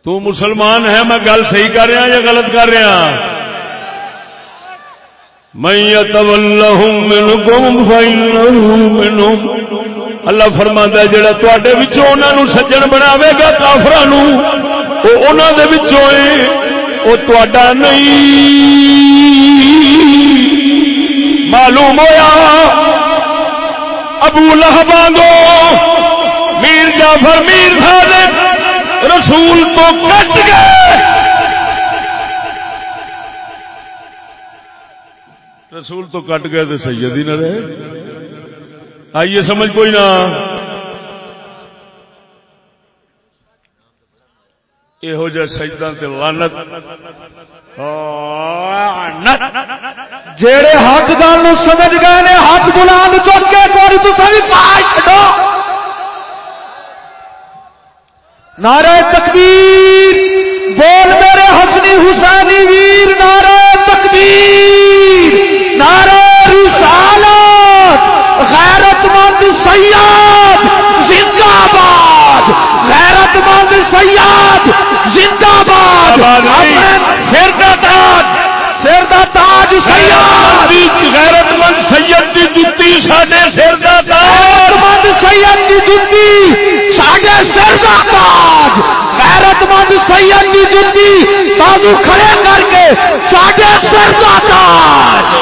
تو مسلمان ہے، میں گل صحیح کر رہا یا غلط کر رہا میں اللہ فرما جڑا تے سجن بناوے گا کافر وہ تا نہیں۔ معلوم ہوا ابو لہبانگو میر جعفر میر صادق رسول تو کٹ گئے۔ رسول تو کٹ گئے تو سید ہی نہ رہے۔ آئیے، سمجھ کوئی نہ۔ یہو جہ سجدہ تے لعنت۔ جیڑے حق گل سمجھ گئے نے ہاتھ بلند چک کے ایک بار تسا پاس چھڈو۔ نعرہ تکبیر بول میرے حسنی حسینی ویر نعرہ تکبیر نعرہ رسالت غیرت مند سیاد زندہ باد غیرت مند سیاد زندہ باد سر کا تاج سر کا تاج سیاد۔ غیرت مند سید کی جتی ساڈے سر کا غیرت مند سید کی جتی ساڈے سر غیرت مند سید کی جتی بازو کھڑے کر کے ساڈے سر تاج!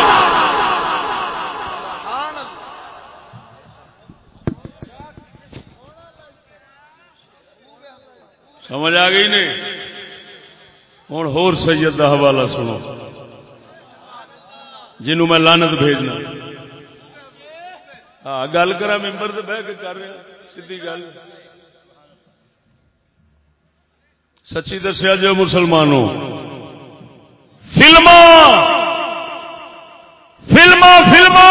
سمجھ آ گئی نہیں؟ ہوں ہور سید کا حوالہ سنو۔ جنوں میں لانت بھیجنا۔ ہاں گل کرا ممبر سے بہ کے کر رہا سیدھی گل۔ سچی دسیا جو مسلمانوں فلما فلما فلما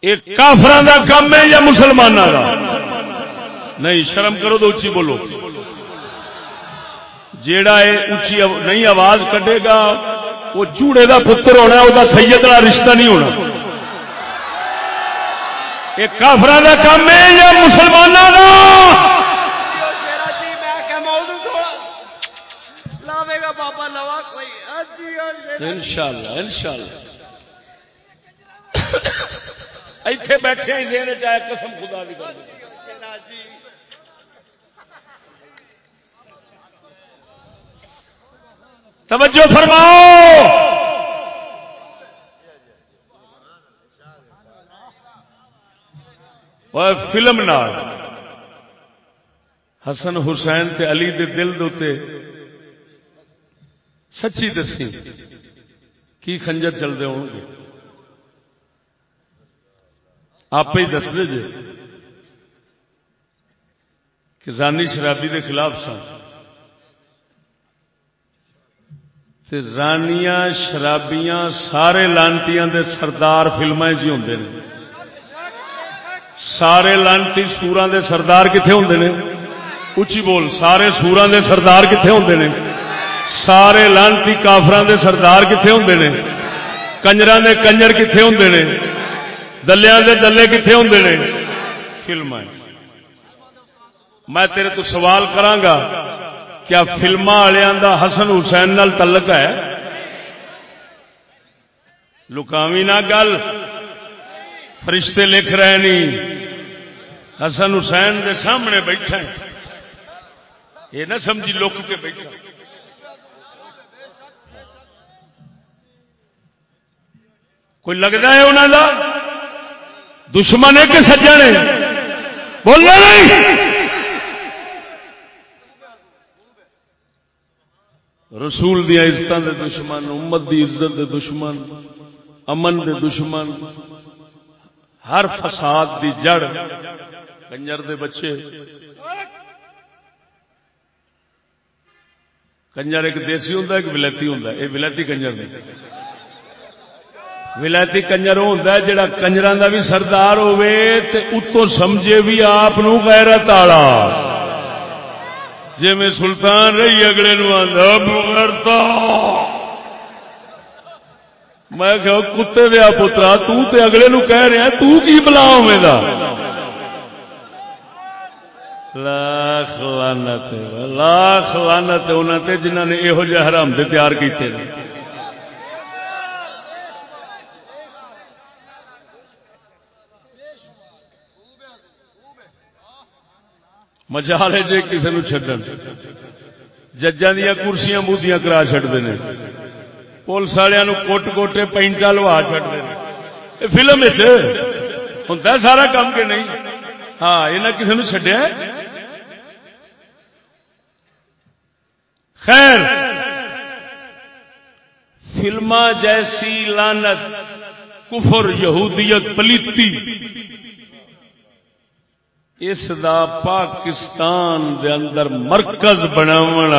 ایک کافران کا کام ہے یا مسلمانوں کا نہیں، شرم کرو تو اچھی بولو۔ جیڑا ہے اچھی نہیں آواز کٹے گا، وہ چوڑے دا پتر ہونا وہ سید کا رشتہ نہیں ہونا۔ یہ کافران کا کام ہے یا مسلمانوں کا ان شاء انشاءاللہ انشاءاللہ۔ ایتھے بیٹھے ہی دینے چاہے قسم خدا دی کر توجہ فرماؤ اور فلم نال حسن حسین تے علی دے دل دوتے سچی دسی کی خنجر چلتے ہو گے آپ ہی دس دے جے کہ زانی شرابی دے خلاف سن تے زانیاں شرابیاں سارے لانتیاں دے سردار فلمیں جی ہوندے نے سارے لانتی سوراں دے سردار کتنے ہوندے نے؟ اچھی بول، سارے سوراں دے سردار کتنے ہوندے نے؟ سارے لانتی کافران دے سردار کتنے ہوندے نے؟ کنجراں دے کنجر کتنے ہوندے نے؟ دلیاں دے دلے کتنے ہوندے نے؟ فلمیں میں تیرے تو سوال کرانگا کیا فلما والوں دا حسن حسین نال تعلق ہے؟ لکاوی نہ گل۔ فرشتے لکھ رہے نہیں۔ حسن حسین دے سامنے بیٹھا ہے۔ یہ نہ سمجھی لک کے بیٹھا۔ کوئی لگتا ہے انہوں کا دشمن ہے کہ سجن ہے۔ بولنا نہیں۔ رسول دیا عزت دے دشمن، امت دی عزت دے دشمن، امن دے دشمن۔ ہر فساد دی جڑ۔ کنجر دے بچے۔ کنجر ایک دیسی ہوں ایک ولتی ہوں یہ ولتی کنجر نہیں۔ ولایتی کنجر ہوتا ہے جڑا کنجر کا بھی سردار ہوے تے اتوں سمجھے بھی آپ غیرت والا جی میں سلطان رہی، اگلے نو آتا میں کہ کتے دیا پترا، تو تے اگلے نو کہہ رہا تو کی بلا ہوے دا لاکھ لانت لاکھ لانت انہوں نے جنہوں نے یہو جہ حرام دے تیار کیتے ہیں مجالے جے کسی نو چڈن ججا دیا کرسیاں بوتیاں کرا چڈتے ہیں پولیس والوں کوٹ کوٹے پینٹا لوا چڈتے ہیں فلم ہوں سارا کام کہ نہیں ہاں یہ کسی نے چڈیا خیر فلما جیسی لانت کفر یہودیت پلیتی اس دا پاکستان دے اندر مرکز بناون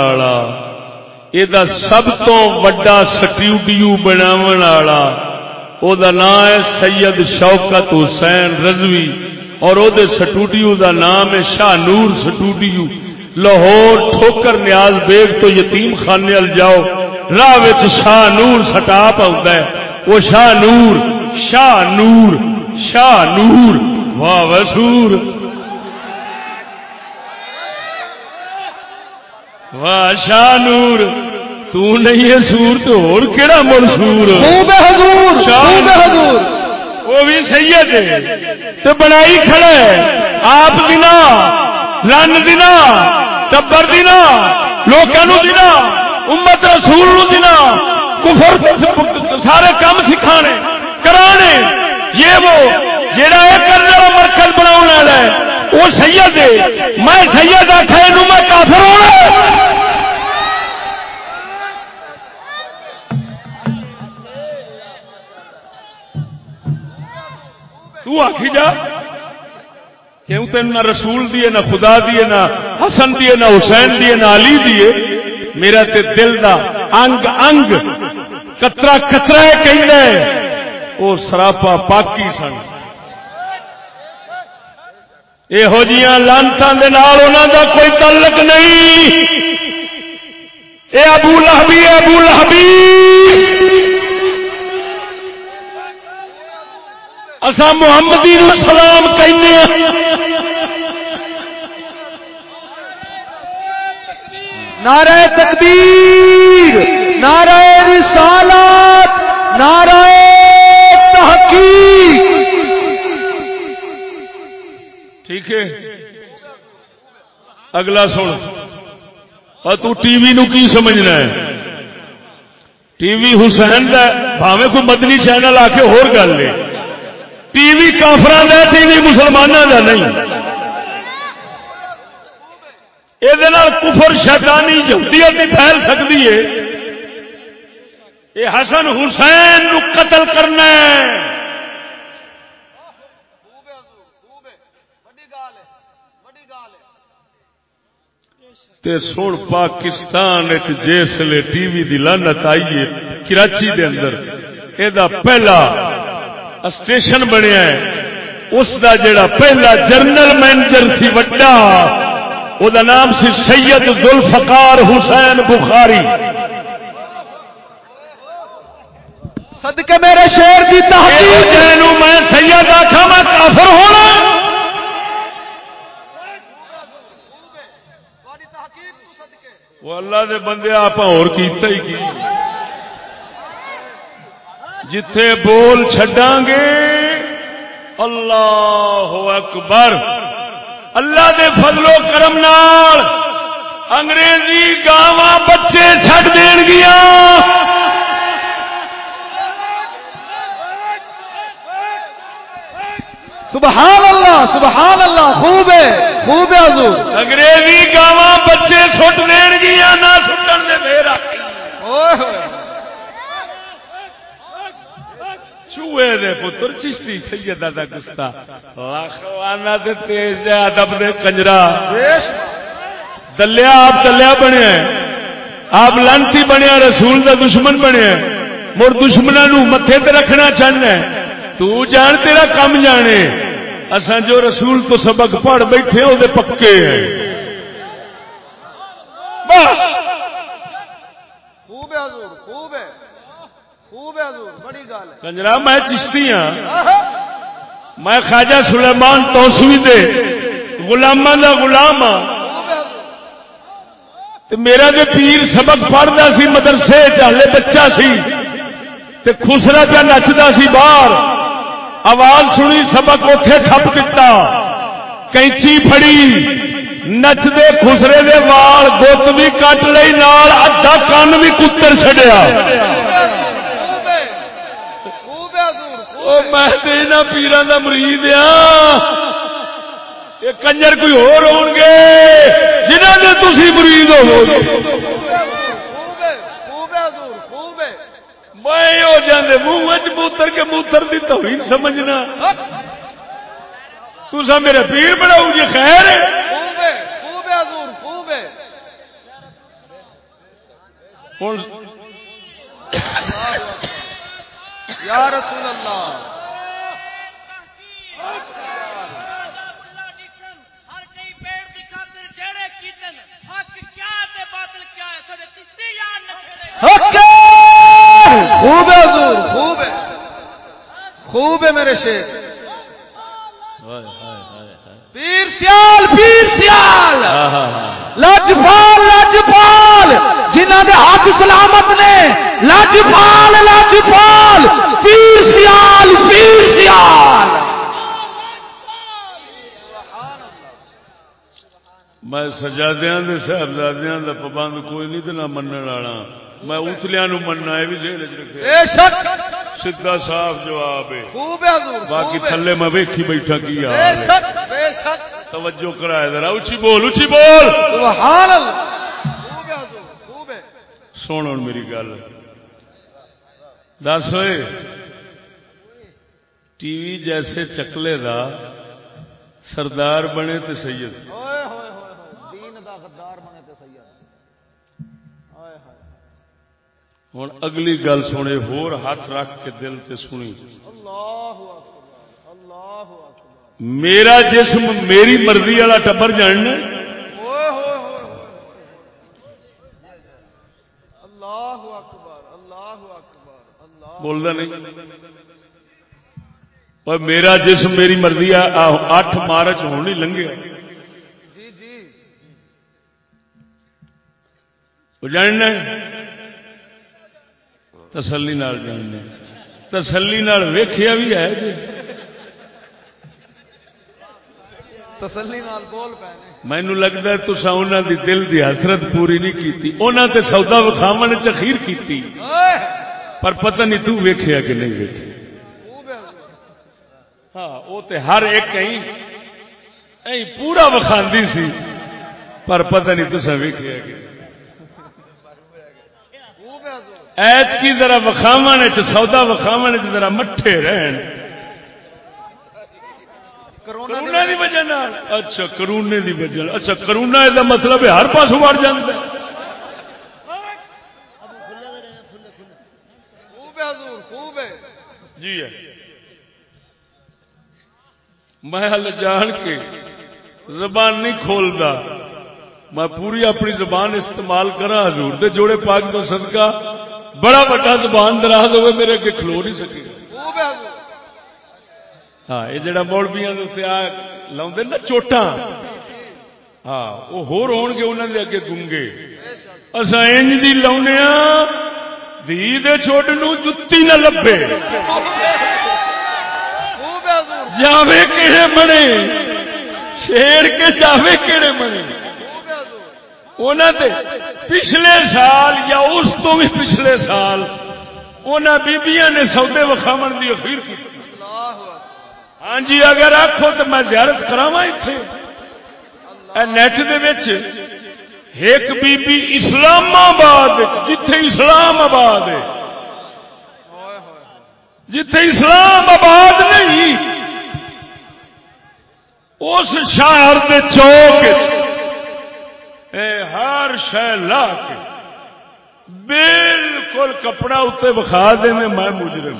والا اے دا سب تو وڈا سٹوڈیو بناون والا او دا نام ہے سید شوکت حسین رضوی اور او دے سٹوڈیو دا نام ہے شاہ نور سٹوڈیو لاہور ٹھوکر نیاز بیگ تو یتیم خانے ال جاؤ راہ شاہ نور سٹاپ آتا ہے وہ شاہ نور شاہ نور شاہ نور واہ وسور واہ شاہ نور تو نہیں ہے سور تو اور کیڑا مڑ سور خوب ہے حضور خوب ہے حضور وہ بھی سید ہے تو بنائی کھڑا ہے آپ دینا رن دینا ٹبر دینا لوگوں دینا امت رسول نو دینا کفر سارے کام سکھانے کرانے یہ وہ جیڑا یہ کرنے والا مرکز بنا والا ہے وہ سید ہے۔ میں سید آخا یہ میں کافر ہونا تو آخی جا، کیوں تین نہ رسول دیے نہ خدا دیے نہ حسن دیے نہ حسین دیے نہ علی دیے میرا تے دل دا انگ انگ کترا کترا کہ وہ سراپا پاکی سن۔ یہو جیاں لانتوں کے دا کوئی تعلق نہیں۔ اے ابو لہبی ابو لہبی۔ اسا محمدی نو سلام کہنے ہاں۔ نعرہ تکبیر، نعرہ رسالت، نعرہ ٹھیک ہے؟ اگلا سن۔ اور تو ٹی وی نو کی سمجھنا ہے؟ ٹی وی حسین کا بھاوے کوئی مدنی چینل آ کے ہور گل لے ٹی وی کافران کا ٹی وی مسلمانوں کا نہیں۔ یہ کفر شیطانی یہودیت بھی پھیل سکتی ہے۔ یہ حسن حسین نو قتل کرنا ہے۔ تے سن پاکستان جسے ٹی وی دی لانت آئیے کراچی دے اندر۔ یہ پہلا اسٹیشن بنیا ہے۔ اس دا جڑا پہلا جرنل مینیجر سی وڈا وہ نام سی سید ذوالفقار حسین بخاری۔ صدقے میرے شیر کی تحقیق۔ میں سید آخا میں کافر ہونا۔ وہ اللہ دے بندے آپ اور کیتا ہی کی؟ جتھے بول چھڈاں گے، اللہ اکبر۔ اللہ دے فضل و کرم نال انگریزی گاواں بچے چھڈ دین گیا سبحان اللہ سبحان اللہ خوب ہے خوب ہے حضور۔ انگریزی گاواں بچے چھٹ دین گیا نہ چھٹن دے میرا چوہے دے پتر چشتی سیدہ دا گستا۔ لاکھوانا تیز دے ادب دے کنجرا۔ دلیا آپ دلیا بنیا آپ لانتی بنیا رسول دا دشمن بنیا مر دشمنوں نو متے تے رکھنا چاہنا ہے تو جان تیرا کم جانے۔ اساں جو رسول تو سبق پڑھ بیٹھے وہ پکے ہیں۔ بس۔ خوب ہے حضور خوب ہے۔ خوب ہے حضور بڑی گل ہے۔ کنجرا میں چشتی ہاں۔ میں خواجہ سلیمان توسوی دے۔ غلاماں دا غلام ہاں۔ تے میرا جو پیر سبق پڑھتا سی مدرسے چالے بچہ سی۔ تے خسرا پہ نچتا سی باہر۔ آواز سنی، سبق اتے ٹھپ دتا۔ کینچی فڑی نچدے خسرے دے وال گت بھی کٹ لئی، نال ادھا کن بھی کتر چڈیا میں تو پیران کا مرید ہاں۔ یہ کنجر کوئی ہور ہون گے جنہوں نے تھی مرید ہو خوب ہے خوب ہے حضور خوب ہے میں ہو جاندے منہ وچ موتر کے موتر دی توہین سمجھنا۔ تسا میرے پیر بناؤ جی خیر ہے۔ یا رسول اللہ۔ خوب ہے حضور خوب ہے۔ خوب ہے میرے شیخ۔ پیر سیال پیر سیال۔ لجپال لجپال۔ جنہ دے ہاتھ سلامت نے لجپال لجپال۔ پیر سیال پیر سیال۔ میں سجادیاں دے صاحبزادیاں دا پابند کوئی نہیں تے نہ منن والا۔ میں اتلیاں نو مننا ہے بھی ذہن وچ بے شک! سیدھا صاف جواب ہے۔ خوب ہے حضور باقی تھلے میں ویکھی بیٹھا کی بے حال ہے؟ شک بے شک۔ توجہ کرائے ذرا اچھی بول اچھی بول۔ سبحان اللہ۔ خوب ہے حضور خوب ہے۔ سن ہن میری گل۔ دس ہوئے۔ ٹی وی جیسے چکلے دا سردار بنے تے سید اوئے ہوئے ہوئے ہوئے دین دا غدار بنے تے سید اوئے ہوئے ہوں اگلی گل سنے ہور ہاتھ رکھ کے دل تے سنی میرا جسم میری مرضی والا ٹبر اللہ بولتا نہیں۔ اور میرا جسم میری مرضی اٹھ مارچ ہونی لنگیا جی جی۔ جاننا تسلی نال جاننا تسلی نال ویکھیا بھی ہے جی تسلی نال بول پینے مینو لگتا ہے تسا انہوں دی دل دی حسرت پوری نہیں کیتی انہوں تے سودا وکھاون چخیر کیتی اوئے پر پتہ نہیں تو ویکھیا کہ نہیں ویکھیا ہاں وہ تے ہر ایک کہیں پورا وکھاندی سی پر پتہ نہیں تسا ویکھیا کہ نہیں۔ خوب ہے حضور ایت کی ذرا وکھاون چ سودا وکھاون چ ذرا مٹھے رہن۔ کرونا دی وجہ اچھا کرونے دی وجہ اچھا کرونا دا مطلب ہے ہر پاسوں وڑ ہے جی ہے۔ میں ہل جان کے زبان نہیں کھولتا میں پوری اپنی زبان استعمال کرا حضور۔ دے جوڑے پاک تو صدقہ۔ بڑا بڑا زبان دراز ہوئے میرے اگے کھلو نہیں سکے۔ ہاں یہ جڑا مولبیاں لاؤندے نا چوٹاں۔ ہاں وہ ہور ہون گے انہاں دے اگے گونگے اساں انج دی لاونے آ دھی دے چھوٹ نو جُتی نہ لبے۔ جاوے کہڑے بنے چھیڑ کے جاوے کہڑے بنے خوب ہے حضور انہاں دے پچھلے سال یا اس تو بھی پچھلے سال انہاں بیبیاں نے سودے وکھاون دی اخیر کی۔ ہاں جی اگر آخو تو میں زیارت کراوا اتنے نیٹ دے ایک بی بی اسلام آباد جتھے اسلام آباد ہے۔ جتھے اسلام آباد نہیں، اس شہر دے چوک اے ہر شہ لا کے بالکل کپڑا اتنے بخا دے میں مجرم۔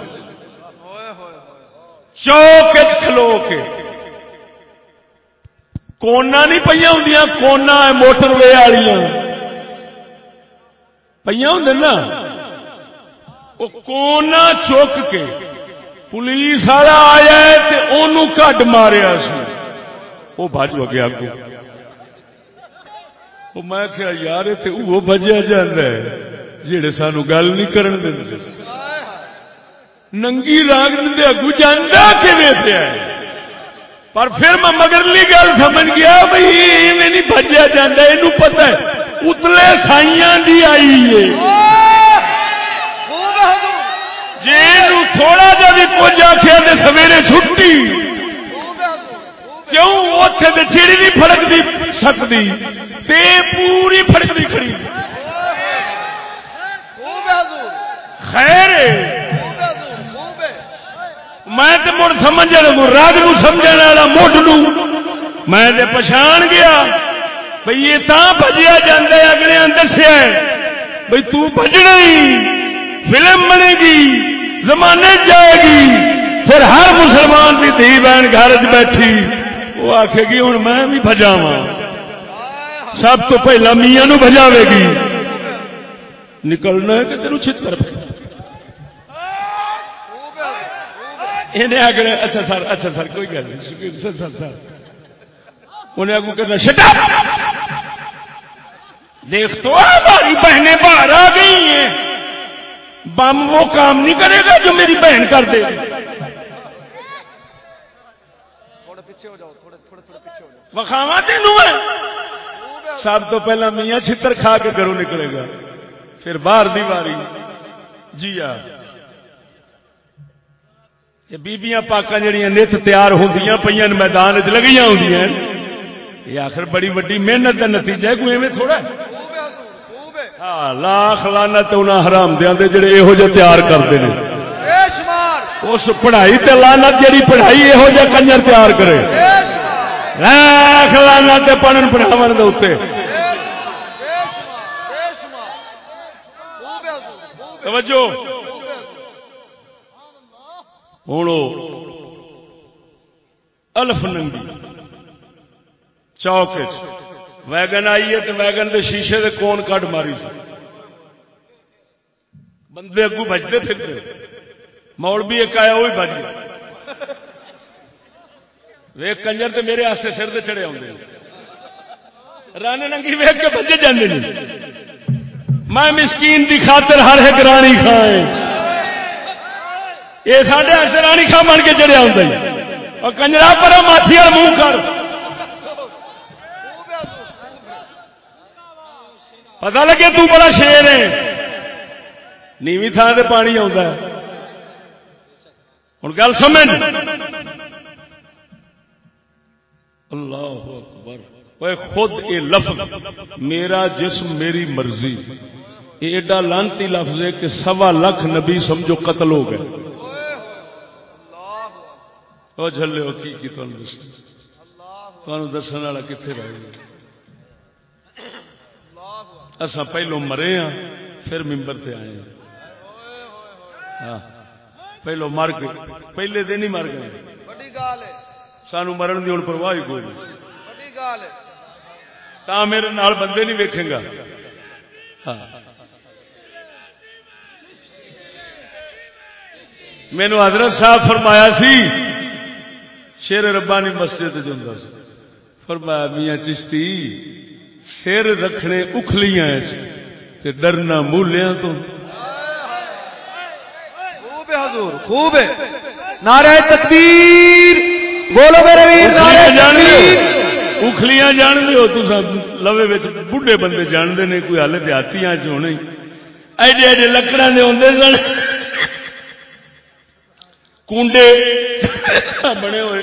چوک کھلو کے۔ کونا نہیں پہ ہوں کونا موٹر وے والی پہ ہوں نا؟ وہ کونا چک کے۔ پولیس والا آیا تے انہوں کڈ ماریا سی وہ بج ہو گیا اگو وہ میں کیا یار تے وہ بجیا جاندہ ہے جہے سانو گل نہیں کرن دے ننگی راگ دے اگو جانا کھے پیا پر پھر میں مگرلی گل سمجھ گیا بھائی ایویں نہیں بجیا جانا یہ پتا ہے، اتلے سائیاں دی آئی ہے۔ جی تھوڑا جا بھی کچھ آخیا تو سویرے چھٹی۔ کیوں اتنے تو چڑی نہیں فڑکتی سکتی تے پوری فڑکتی کھڑی۔ خیر میں تے مڑ سمجھ رگ نو سمجھنے والا مڈ نو۔ میں تے پچھان گیا۔ بھئی یہ تا بجیا جاندے اگلے دسیا بھئی تو بجنا ہی۔ فلم بنے گی، زمانے جائے گی۔ پھر ہر مسلمان کی دھی بہن گھر چ بیٹھی۔ وہ آخے گی ہوں میں بھی بجاوا سب تو پہلا میاں نو بجاوے گی نکلنا ہے کہ تینوں چھتر پہ انہیں آگے اچھا سر اچھا سر کوئی گل نہیں سر سر سر انہیں آگے کرنا شٹا دیکھ تو ہماری بہنیں باہر آ گئی ہیں بم وہ کام نہیں کرے گا جو میری بہن کر دے تھوڑے پیچھے ہو جاؤ تھوڑے تھوڑے تھوڑے پیچھے ہو جاؤ وکھاوا تینوں سب تو پہلا میاں چھتر کھا کے گھروں نکلے گا۔ پھر باہر دی واری جی ہاں۔ بیبیاں پاکاں جڑیاں نت تیار ہوندیاں پیاں میدان چ لگیاں ہوندیاں یہ آخر بڑی وڈی محنت کا نتیجہ ہے کوئی ایویں تھوڑا ہاں لاکھ لانت انہاں حرام دیاں دے جڑے یہو جے تیار کرتے ہیں اس پڑھائی تے لانت جڑی پڑھائی یہو جے کنجر تیار کرے۔ بے لاکھ لانت تے پڑھن پڑھاون دے اوتے توجہ ہوں الف ننگی۔ چوک ویگن آئی ہے تو ویگن دے شیشے دے کون کٹ ماری سی بندے اگو بجتے پھرتے مول ایک آیا وہی بج گیا۔ ویک کنجر تے میرے آستے سر دے چڑے آتے رانے ننگی ویک کے بجے جاندے نہیں میں مسکین دی خاطر ہر ایک رانی کھائے۔ یہ سارے ایسے رانی خان بن کے چڑیا ہوں اور کنجرا پر ماتھی اور منہ کر۔ پتا لگے تو بڑا شیر ہے۔ نیوی تھان سے پانی آ ہوں گل سمجھ۔ اللہ اکبر۔ اوے خود یہ لفظ، میرا جسم میری مرضی۔ یہ ایڈا لانتی لفظ ہے کہ سوا لاکھ نبی سمجھو قتل ہو گئے۔ وہ جھلے ہو، کی کی تمہیں دس تمہیں دسن والا کتنے رہ گیا؟ اصا پہلو مرے ہاں پھر ممبر سے آئے ہیں ہاں۔ پہلو مر گئے پہلے دن ہی مر گئے۔ سانو مرن دی ہوں پرواہ ہی کوئی تا میرے نال بندے نہیں ویکھیں گا۔ ہاں۔ مینو حضرت صاحب فرمایا سی شیر ربانی مسجد سی۔ فرمایا میاں چشتی سر رکھنے اکھلیاں تے ڈرنا مولیاں تو۔ خوب ہے حضور خوب ہے۔ نعرہ تکبیر۔ بولو میرے ویر اکھلیاں جان اکھلیاں جان لو تسا لوے وچ بڈھے بندے جانتے نے کوئی حال دیہاتیاں چ ہونے ایڈے ایڈے لکڑاں دے ہوندے سن۔ کنڈے بنے ہوئے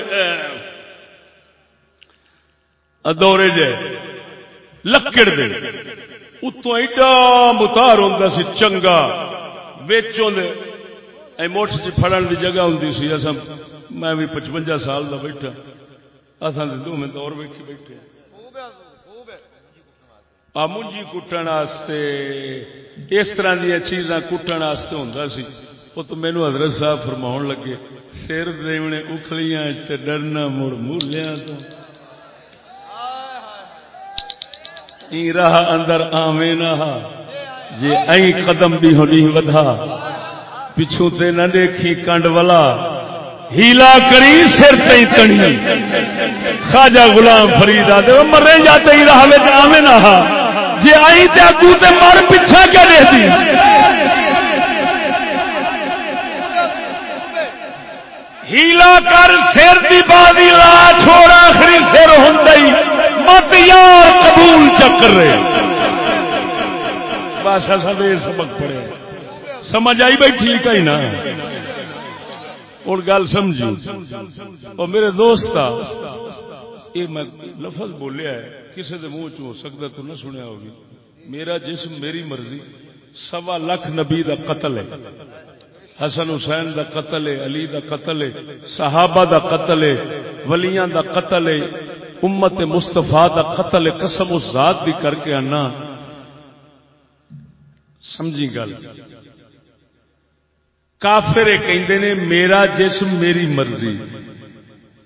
ادورے جے لکڑ دے۔ اتوں ایڈا متار ہوں سی چنگا۔ ویچوں دے اے مٹھ چ پھڑن دی جگہ ہوں سی اصا میں بھی پچپنجا سال دا بیٹھا۔ اصا دو میں دور ویکھی بیٹھے۔ خوب ہے آ منجی کٹن واسطے اس طرح دیا چیزاں کٹن واسطے ہوں سی۔ وہ تو مینو حضرت صاحب فرماؤ لگے، سر دیونے اکھلیاں تے ڈرنا مڑ مولیاں تو۔ ای راہ اندر آویں نہ جے ائی قدم بھی ہونی ودھا۔ پچھوں تے نہ دیکھی کنڈ والا ہیلا کری، سر تے تنی۔ خواجہ غلام فرید آدے مرے جاتے ہی راہ وچ آویں نہ جے ائی تے اگو تے مر پیچھا کیا دے دی۔ ہیلا کر، سر دی بازی لا چھوڑ، آخری سر ہوں مت یار قبول چکر رہے۔ بس سب یہ سبق پڑے سمجھ آئی بیٹھی کہیں نہ اور گل سمجھی اور میرے دوست یہ میں لفظ بولیا ہے کسی کے منہ چ ہو سکتا تو نہ سنیا ہوگی۔ میرا جسم میری مرضی، سوا لاکھ نبی دا قتل ہے۔ حسن حسین دا قتل ہے، علی دا قتل ہے، صحابہ دا قتل ہے، ولیاں دا قتل ہے، امت مستفا دا قتل ہے۔ قسم اس ذات دی کر کے آنا۔ سمجھی گل۔ کافر کہندے نے، میرا جسم میری مرضی۔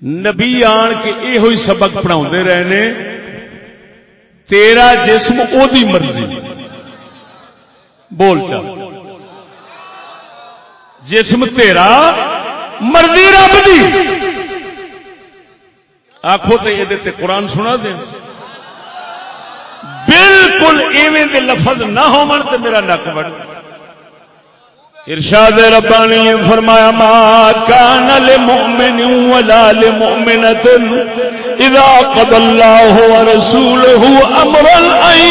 نبی آن کے یہ سبق پڑھا رہے نے تیرا جسم او دی مرضی۔ بول چل۔ جسم تیرا مرضی رب دی۔ آخو تو یہ قرآن سنا دیں۔ بالکل ایویں دے لفظ نہ ہو میرا نک بڑھ۔ ارشاد ربانی فرمایا، ما کان للمؤمن ولا للمؤمنۃ اذا قضى الله ورسوله امرا ان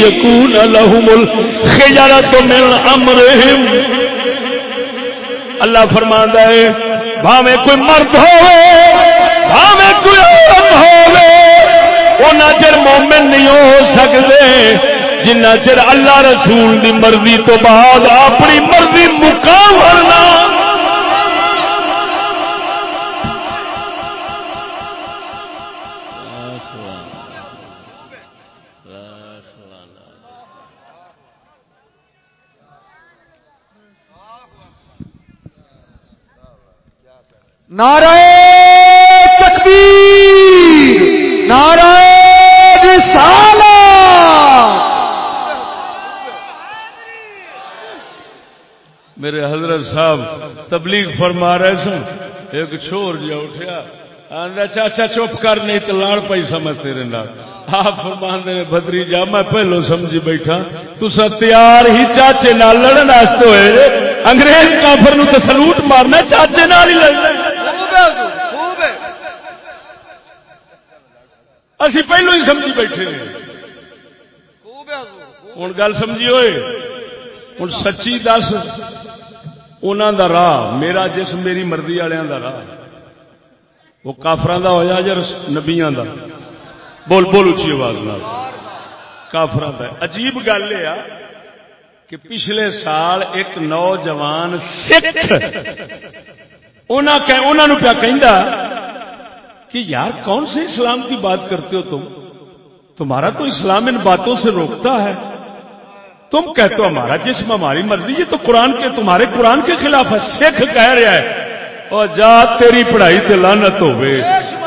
يكون لهم الخيرة من امرهم. اللہ فرماندا ہے بھاوے کوئی مرد ہوے بھاوے کوئی عورت ہوے وہ چر مومن نہیں ہو سکتے جنہ چر اللہ رسول دی مرضی تو بعد اپنی مرضی مقام کرنا نعرہ تکبیر نعرہ رسالہ میرے حضرت صاحب تبلیغ فرما رہے سن۔ ایک چھوڑ جا اٹھیا آندا چاچا چپ کر نہیں تو لاڑ پئی سمجھ تیرے نال۔ آپ فرمان دے بدری جا میں پہلو سمجھی بیٹھا۔ تو سب تیار ہی چاچے نال لڑن واسطے ہوئے انگریز کافر نو تے سلوٹ مارنا چاچے نال ہی لڑنا۔ اسی پہلو ہی سمجھی بیٹھے ہوں گل سمجھی ہوئے؟ ہوں سچی دس۔ انہوں دا راہ میرا جسم میری مرضی والوں دا راہ وہ کافران دا ہویا یا نبیاں دا بول بول اچھی آواز نال کافران دا عجیب گل یہ کہ پچھلے سال ایک نوجوان سکھ پیا کہندا کہ یار کون سے اسلام کی بات کرتے ہو تم تمہارا تو اسلام ان باتوں سے روکتا ہے تم کہتے ہو ہمارا جسم ہماری مرضی یہ تو قرآن کے تمہارے قرآن کے خلاف ہے سکھ کہہ رہا ہے۔ اور جا تیری پڑھائی تے لانت ہوے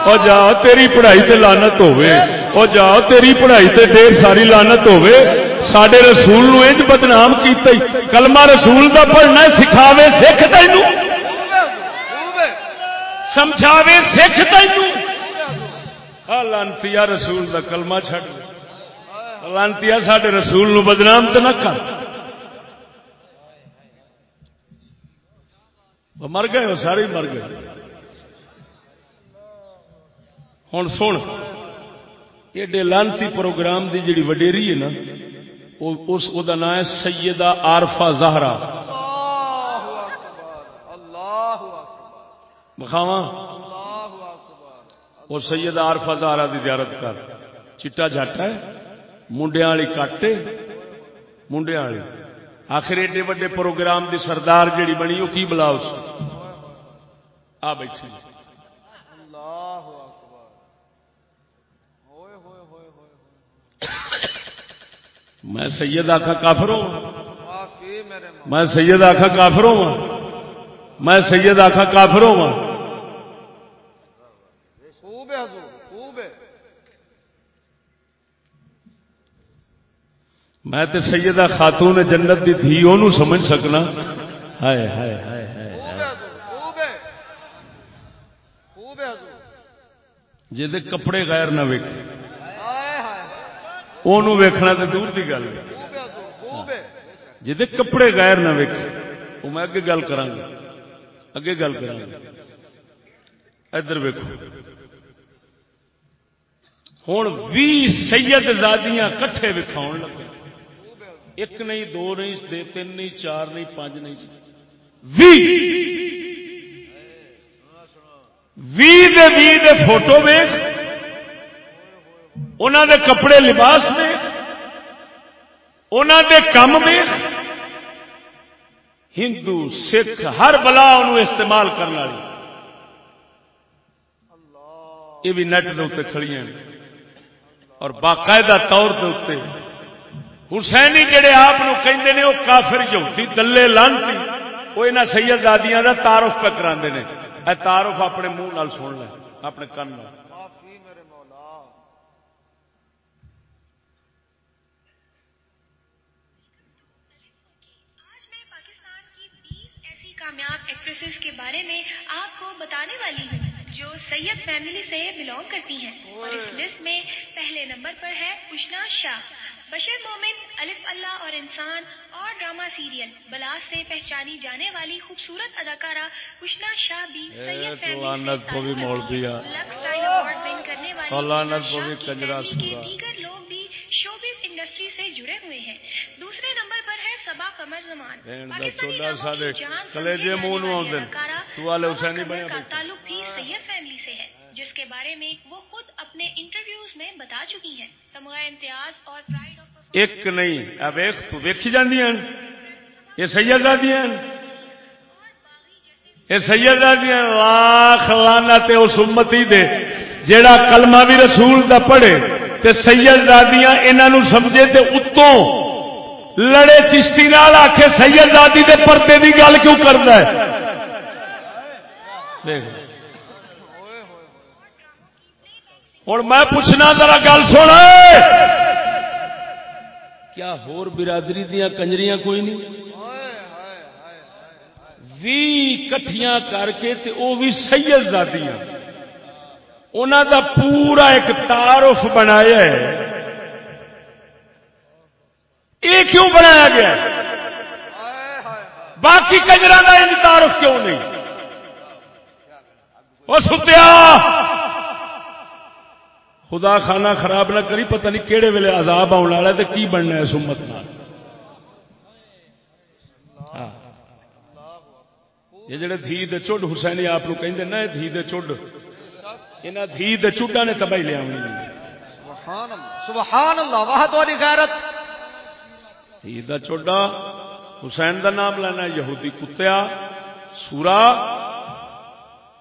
اور جا تیری پڑھائی تے لانت ہوے اور جا تیری پڑھائی تے ڈیر ساری لانت ہوے سڈے رسول نو انج بدنام کیتا ہی۔ کلمہ رسول دا پڑھنا ہے، سکھاوے سکھ تینوں خوب سمجھاوے سکھ تینوں آ لانتیا رسول دا کلمہ چھڈ۔ لانتیا سڈے رسول نو بدنام تو نہ کر۔ مر گئے وہ سارے مر گئے۔ ہوں سن ایڈے لانتی پروگرام دی جڑی وڈیری ہے نا اس او دا نام ہے سیدہ عارفہ زہرا۔ بخاواں اللہ اکبر وہ سید عارفہ زہرا دی زیارت کر۔ چٹا جٹ ہے۔ منڈیاں والی کاٹے منڈیاں والی آخر ایڈے وڈے پروگرام دی سردار جیڑی بنی وہ کی بلا اس آ بیٹھی میں سید آخا کافر ہوں میں سید آخا کافر ہوں میں سید آخا کافر ہوں خوب ہے حضور خوب ہے میں تے سیدہ خاتون جنت دی تھی انہوں سمجھ سکنا۔ ہائے ہائے ہائے ہائے خوب ہے خوب ہے۔ حضور۔ جہدے کپڑے غیر نہ ویکھے۔ ہائے ہائے۔ انہوں ویکھنا تے دور دی گل۔ ہے خوب ہے حضور خوب ہے۔ جہدے کپڑے غیر نہ ویکھے۔ وہ میں اگے گل کراں گا۔ اگے گل کراں گا۔ ادھر ویکھو۔ ہوں بھی سید زادیاں کٹھے وکھاؤن لگے ایک نہیں، دو نہیں دے تین نہیں، چار نہیں، پانچ نہیں جی۔ وی۔ دے وی دے فوٹو ویخ انہوں دے کپڑے لباس ویخ انہوں دے کم ویخ ہندو، سکھ، ہر بلا انہوں استعمال کرنے والی۔ یہ بھی نیٹ کے اتنے کھڑی ہیں۔ اور باقاعدہ طور کے اتنے حسینی جڑے آپ کہندے نے وہ کافر یہودی دلے لانتی۔ وہ یہاں سید دادیاں کا تعارف پہ کرا اے تعارف اپنے منہ نال سن لیں اپنے کن نال۔ معافی میرے مولا۔ آج میں پاکستان کی بیس ایسی کامیاب ایکٹریسز کے بارے میں آپ کو بتانے والی ہوں جو سید فیملی سے بلونگ کرتی ہیں۔ اور اس لسٹ میں پہلے نمبر پر ہے اشنا شاہ۔ بشر مومن الف اللہ اور انسان اور ڈرامہ سیریل بلاس سے پہچانی جانے والی خوبصورت اداکارہ اشنا شاہ بھی سید فیملی ون کرنے والی کے۔ دیگر لوگ بھی شوبز انڈسٹری سے جڑے ہوئے ہیں۔ دوسرے نمبر پر ہے سبا قمر زمان۔ کا۔ تعلق بھی سید فیملی سے ہے۔ جس کے بارے میں وہ خود اپنے انٹرویوز میں بتا چکی ہیں۔ تمغہ امتیاز اور پرائڈ آف ایک نہیں، اب ایک تو ویکھی جاندی ہیں۔ یہ سید دادیاں یہ سید دادیاں لاکھ لعنت اس امتی دے، جیڑا کلمہ بھی رسول دا پڑھے۔ تے سید دادیاں انہاں نو سمجھے تے اتوں لڑے چشتی نال آکھے سید دادی دے پردے دی گل کیوں کردا ہے؟ دیکھ ہوں میں پوچھنا ذرا گل سن۔ کیا ہور برادری دیا کنجریاں کوئی نہیں؟ بھی کٹھیاں کر کے تے او بھی سید زادیاں۔ انہاں دا پورا ایک تعارف بنایا ہے۔ یہ کیوں بنایا گیا؟ ہے؟ باقی کنجرا کا ان تعارف کیوں نہیں؟ وہ ستیا خدا خانہ خراب نہ کری پتہ نہیں کہڑے ویلے عذاب آنے والا ہے کی بننا ہے اس امت نال؟ ہاں۔ یہ جڑے دھی دے چڈ حسینی آپ کہیں نا دھی دے چڈ۔ یہاں دھی دے چڈا نے تباہی لیا سبحان اللہ سبحان اللہ واحد والی غیرت۔ دھی دا چوڈا حسین دا نام لینا یہودی کتیا سورا۔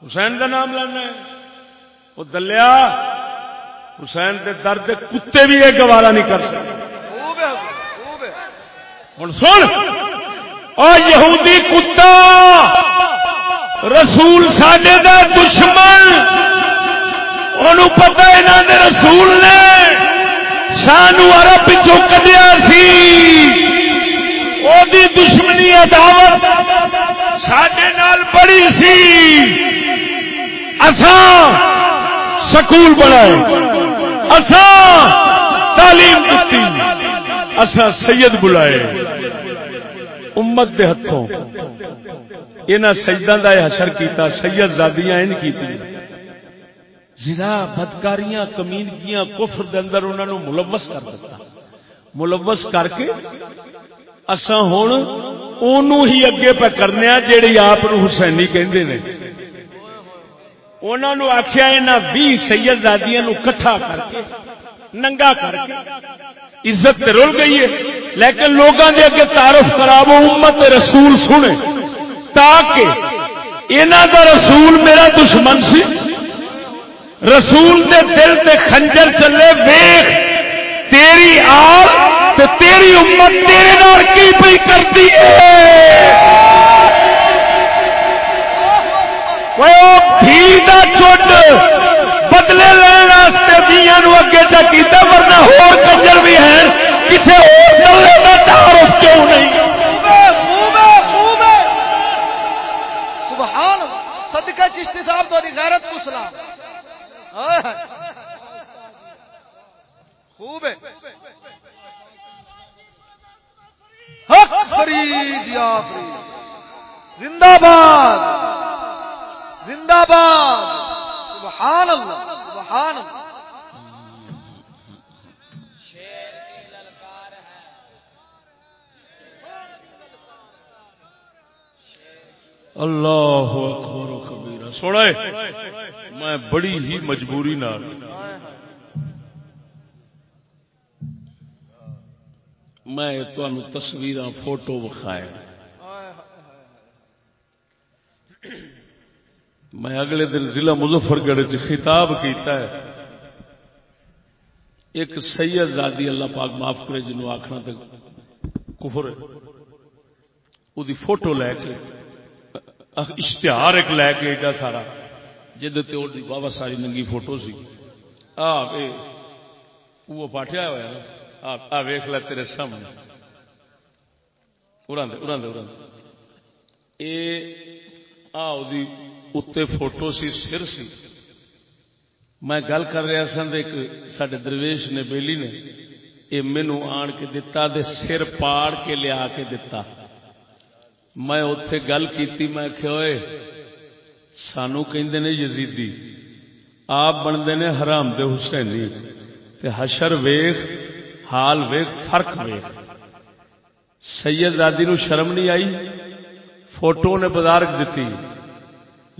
حسین دا نام لینا ہے وہ دلیا۔ حسین دے درد کتے بھی یہ گوارا نہیں کر سکتے۔ ہوں سن۔ اور یہودی کتا رسول ساڈے دا دشمن۔ انہوں پتا انہوں نے رسول نے سانو عرب چو کدیا سی۔ او دی دشمنی عداوت ساڈے نال بڑی سی۔ اساں سکول بنائے۔ اساں تعلیم دیتی اساں سید بلائے۔ امت دے ہتھوں۔ انہاں سجداں دا حشر کیتا، سید زادیاں ان کیتی۔ زنا بدکاریاں، کمینگیاں، کفر دے اندر انہاں نو ملوث کر دیتا ملوث کر کے اساں ہن اونوں ہی اگے پہ کرنے آ جیڑی آپ نو حسینی کہندے نے۔ انہاں نو آکھیا انہاں 20 سید زادیاں کٹھا کر کے ننگا کر کے عزت رول گئی ہے۔ لیکن لوگوں دے اگے تعارف کراو امت رسول سنے تاکہ انہاں دا رسول میرا دشمن سی۔ رسول دے دل تے خنجر چلے، ویخ، تیری آل تے تیری امت تیرے نال کی پئی کرتی ہے؟ چٹ بدلے لین دیا اگے چ ورنہ ہور کنجر بھی ہیں کسی اور دلے کا تعارف کیوں نہیں سبحان صدقہ چشتی صاحب تو غیرت کو سلام خوب ہے حق فرید یا فرید زندہ باد زندہ باد۔ سبحان اللہ سبحان اللہ۔ اللہ اکبر و کبیرہ۔ سوڑے، میں بڑی ہی مجبوری نال۔ میں تمہیں تصویر فوٹو وکھائے۔ میں اگلے دن ضلع مظفر گڑھ خطاب کیتا ہے۔ ایک سید زادی اللہ پاک معاف کرے جنوں آخنا تے کفر ہے۔ وہ فوٹو لے کے اشتہار ایک لے کے ایڈا سارا، جہد بابا ساری ننگی فوٹو سی۔ آ وہ پاٹیا ہوا نا۔ آ ویخ لے تیرے سامنے۔ اڑا دے اڑا دے اڑا دے اے، آ اتنے فوٹو سی سر سی میں گل کر رہا سن ایک سڈے درویش نے بیلی نے یہ مینو آن کے دتا دے سر پاڑ کے لیا کے دتا میں اتے گل کی میں ہوئے سانو کہ یزیدی آپ بنتے نے حرام دے حسینی تے حشر ویخ حال ویخ فرق ویخ سید زادی شرم نہیں آئی فوٹو نے بزارک دیتی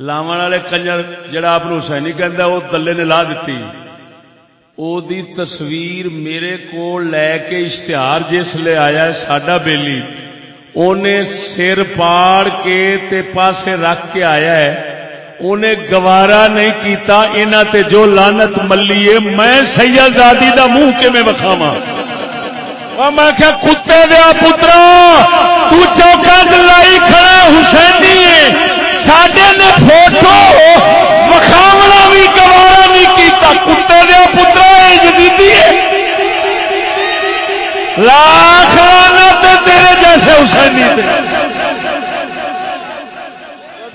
لاو والے کنجر جڑا آپ حسینی کہہ وہ دلے نے لا دیتی۔ او دی تصویر میرے کو لے کے اشتہار جس لے آیا ہے ساڈا بیلی انہیں سر پاڑ کے تے پاسے رکھ کے آیا ہے۔ انہیں گوارا نہیں کیتا انہ تے جو لانت ملیے میں سید زادی دا منہ کے میں بکھاوا میں کیا کتے دیا پترا، تو چوکا لائی کھڑا حسینی ہے۔ سڈے نے فوٹو وکھاونا بھی گوارا نہیں کیتا۔ کتے دیا پترا جدیدی ہے۔ لاکھ تیرے جیسے حسینی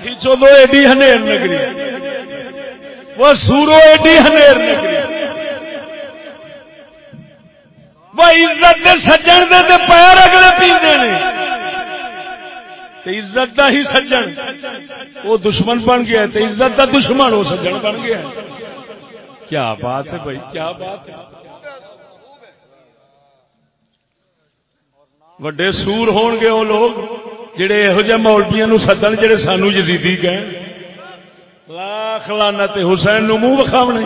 کھینچو دو ایڈی ہنیر نگری وہ سورو ایڈی ہنیر نگری وہ عزت سجن دے پیر اگلے پیندے نے۔ عزت دا ہی سجن۔ وہ دشمن بن گیا تو عزت دا دشمن وہ سجن بن گیا کیا بات ہے بھائی، کیا بات ہے۔ وڈے سور ہون گے وہ لوگ، جڑے یہو جہ مولبیاں نو سدن، جڑے سانو جزیدی کہ لاکھ لانا تے حسین نو منہ وکھاونے۔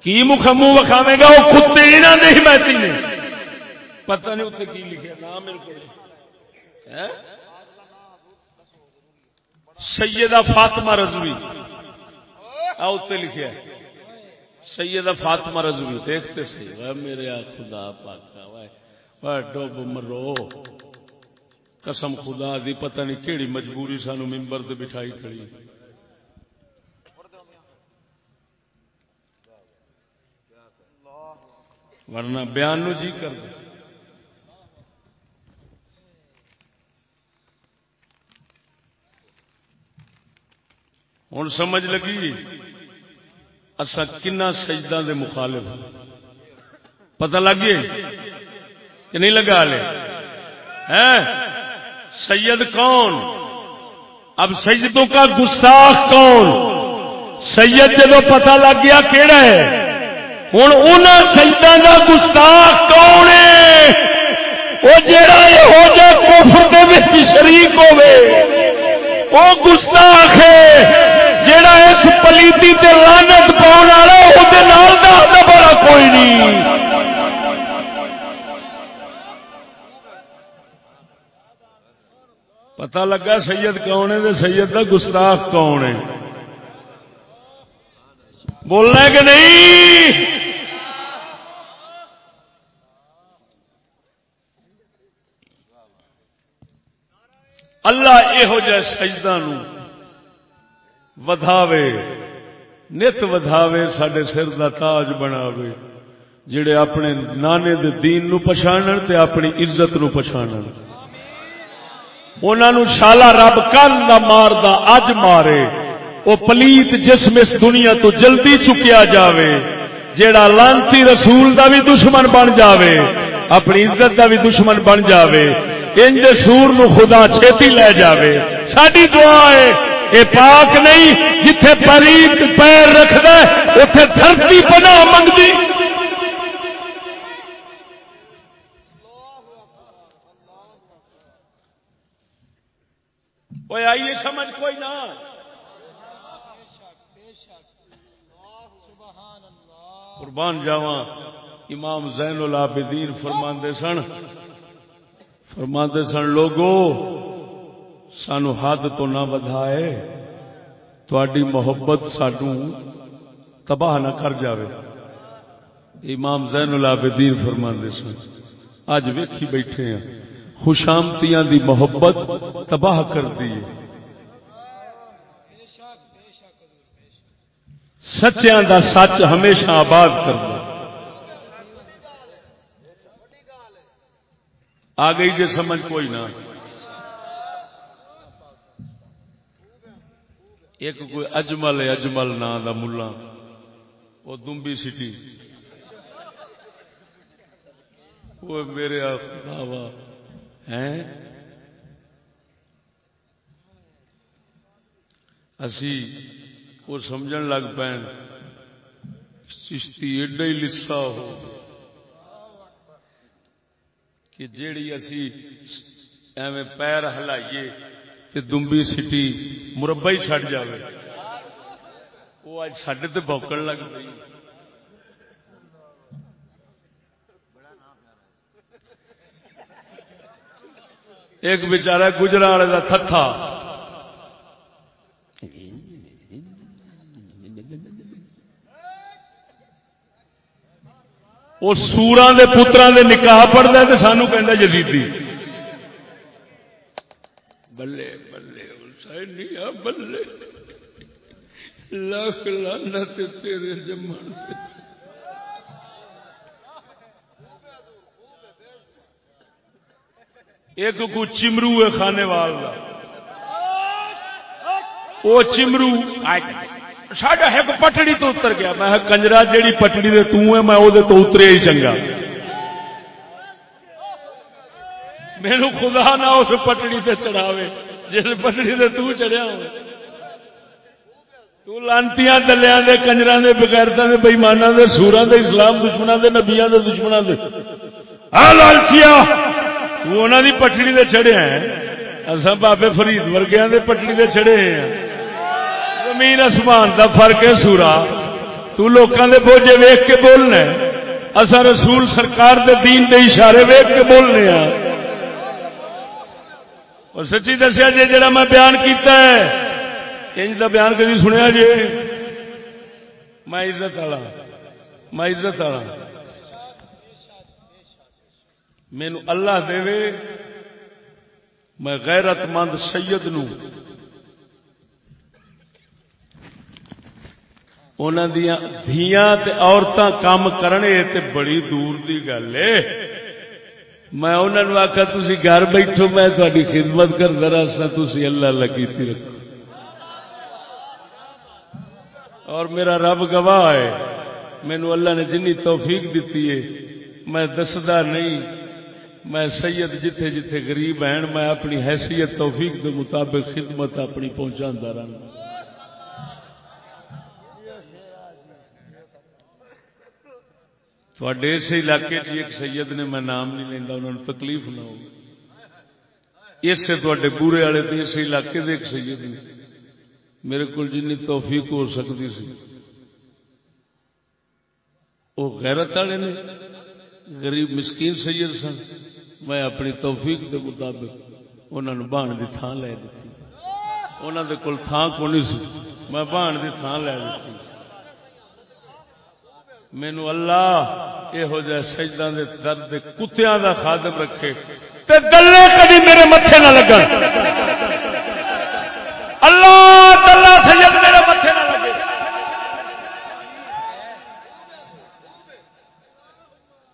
کی مخ منہ وکھاوے گا؟ وہ کتے انہاں دے حمایتی نے۔ پتہ نہیں اتنے کی لکھا نام میرے کو۔ ہاں؟ سیدہ فاطمہ رضوی۔ اتنے لکھا سیدہ فاطمہ رضوی، دیکھتے سی میرے خدا پاک ڈب مرو۔ قسم خدا دی، پتہ نہیں کیڑی مجبوری سانو ممبر تے بٹھائی کھڑی۔ ورنہ بیان نو جی کر دے۔ ہوں سمجھ لگی اصا کنا سجدہ دے مخالف پتہ لگ گئے کہ نہیں لگا لے؟ سید کون؟ اب سجدوں کا گستاخ کون؟ سید جب پتہ لگ گیا کہڑا ہے؟ ہوں ان سجدہ کا گستاخ کون ہے؟ وہ جڑا یہ ہو جائے کوفر شریک ہوے وہ گستاخ ہے۔ جیڑا اس پلیتی تے لانت پاؤن والا وہ بڑا کوئی نہیں۔ پتا لگا سید کون ہے سید کا گستاخ کون ہے۔ بولنا ہے کہ نہیں؟ اللہ یہو جہ سجدہ نو ودھاوے، نت ودھاوے سڈے سر دا تاج بناوے، جڑے اپنے نانے دے دین نو پچھانن تے اپنی عزت نو پچھانن۔ انہاں نو شالا رب کل دا مار دا اج مارے، او پلیت جسم اس دنیا تو جلدی چکیا جاوے، جیڑا لانتی رسول دا بھی دشمن بن جاوے، اپنی عزت دا بھی دشمن بن جاوے، انج سور نو خدا چھتی لے جاوے۔ ساڈی دعا ہے اے پاک نہیں، جتھے پریت پیر رکھد اتے دھرتی پنا منگتی آئیے، سمجھ کوئی نہ۔ قربان جاوا امام زین العابدین فرماندے سن۔ فرماندے سن لوگوں سانو حد تو نہ بدھائے تھوڑی محبت سانو تباہ نہ کر جاوے۔ امام زین العابدین فرماندے سن اج ویکھی بیٹھے ہیں۔ خوشامتیاں دی محبت تباہ کر دی سچیاں دا سچ ہمیشہ آباد کر دے۔ آ گئی جے سمجھ کوئی نہ۔ ایک کوئی اجمل ہے، اجمل نا دا ملا۔ وہ دمبی سٹی۔ وہ میرے خدا ہیں؟ اسی وہ سمجھن لگ پے چشتی ایڈا ہی لسا ہو۔ کہ جیڑی اسی ایویں پیر ہلائیے۔ تے دمبی سٹی مربع ہی چھڈ جاوے۔ وہ اج سڈے تے بوکن لگ پئی۔ ایک بیچارہ گجرا والے کا تھتھا۔ وہ سورا دے پترا دے نکاح پڑھتا ہے تو سانو کہہ جدیدی بلے بلے حسین نہیں آ بلے۔ لاکھ لانا تیرے جمان سے۔ ایک کو چمرو ہے کھانے والا۔ وہ چمرو ساڈا ایک پٹڑی تو اتر گیا۔ میں کنجرا، جیڑی پٹڑی دے تو ہے، میں وہ تو ہی چنگا۔ میرے خدا نہ اس پٹڑی تے چڑھاوے، جس پٹڑی تے تو چڑھیا ہو تو لانتیاں دلیاں دے، کنجراں دے، بغیرتاں دے بےماناں دے، سوراں دے، اسلام دشمناں دے، نبیاں دے دشمناں دے۔ آ لالچیا تو انہاں دی پٹڑی تے چڑھے ہیں۔ اساں بابے فرید ورگیاں دے پٹڑی تے چڑھے ہیں۔ زمین آسمان دا فرق ہے سورا تو لوکاں دے بوجھے ویکھ کے بولنا ہے۔ اساں رسول سرکار دے دین دے اشارے ویکھ کے بولنے ہیں اور سچی دسیا جی جڑا میں بیان کیتا ہے، انج دا بیان کدی سنیا جی؟ میں عزت والا، میں عزت والا۔ مینو اللہ دے، میں غیرت مند سید نو انہوں دیا دھیاں تے عورتاں کام کرنے تے بڑی دور دی گل ہے۔ میں انہوں نے آخا تھی گھر بیٹھو، میں تھوڑی خدمت کرتا رہا تھی اللہ اللہ کی رکھو۔ اور میرا رب گواہ ہے مینو اللہ نے جنی توفیق دیتی ہے، میں دسدا نہیں، میں سید جتھے جتھے غریب ہیں، میں اپنی حیثیت توفیق کے مطابق خدمت اپنی پہنچا رہا تھوڑے اس علاقے چ ایک سید نے میں نام نہیں لینا انہوں نے تکلیف نہ ہو۔ اس سے تے پورے والے تو اس علاقے دے ایک سید نے۔ میرے کو جن توفیق ہو سکتی سی۔ وہ غیرت والے نے، غریب مسکین سید سن، میں اپنی توفیق کے مطابق انہوں نے بان کی تھان لے دیتی انہوں دے کول تھان کو نہیں سی؟ میں بان کی تھان لے دیتی مینو اللہ یہو جہ سجدہ دے درد کتیاں دا خادم رکھے تے گلے کبھی میرے متھے نہ لگن۔ اللہ تعالی سید میرے متھے نہ لگے۔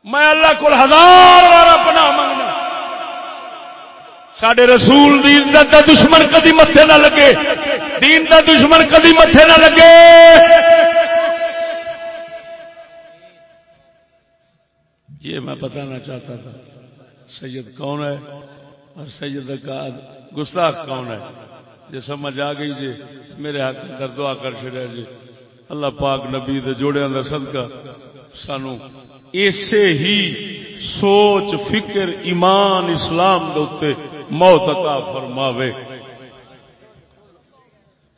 میں اللہ کو ہزار بار پناہ منگنا سڈے رسول دی عزت دا دشمن کدی متھے نہ لگے، دین دا دشمن کدی متھے نہ لگے۔ یہ میں بتانا چاہتا تھا، سید کون ہے اور سید کا گستاخ کون ہے؟ جی سمجھ آ گئی جی میرے ہاتھ اندر دعا کر چڑیا جی۔ اللہ پاک نبی دے جوڑے اندر صدقہ۔ سانو ایسے ہی سوچ، فکر، ایمان اسلام دے موت عطا فرماوے۔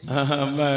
میں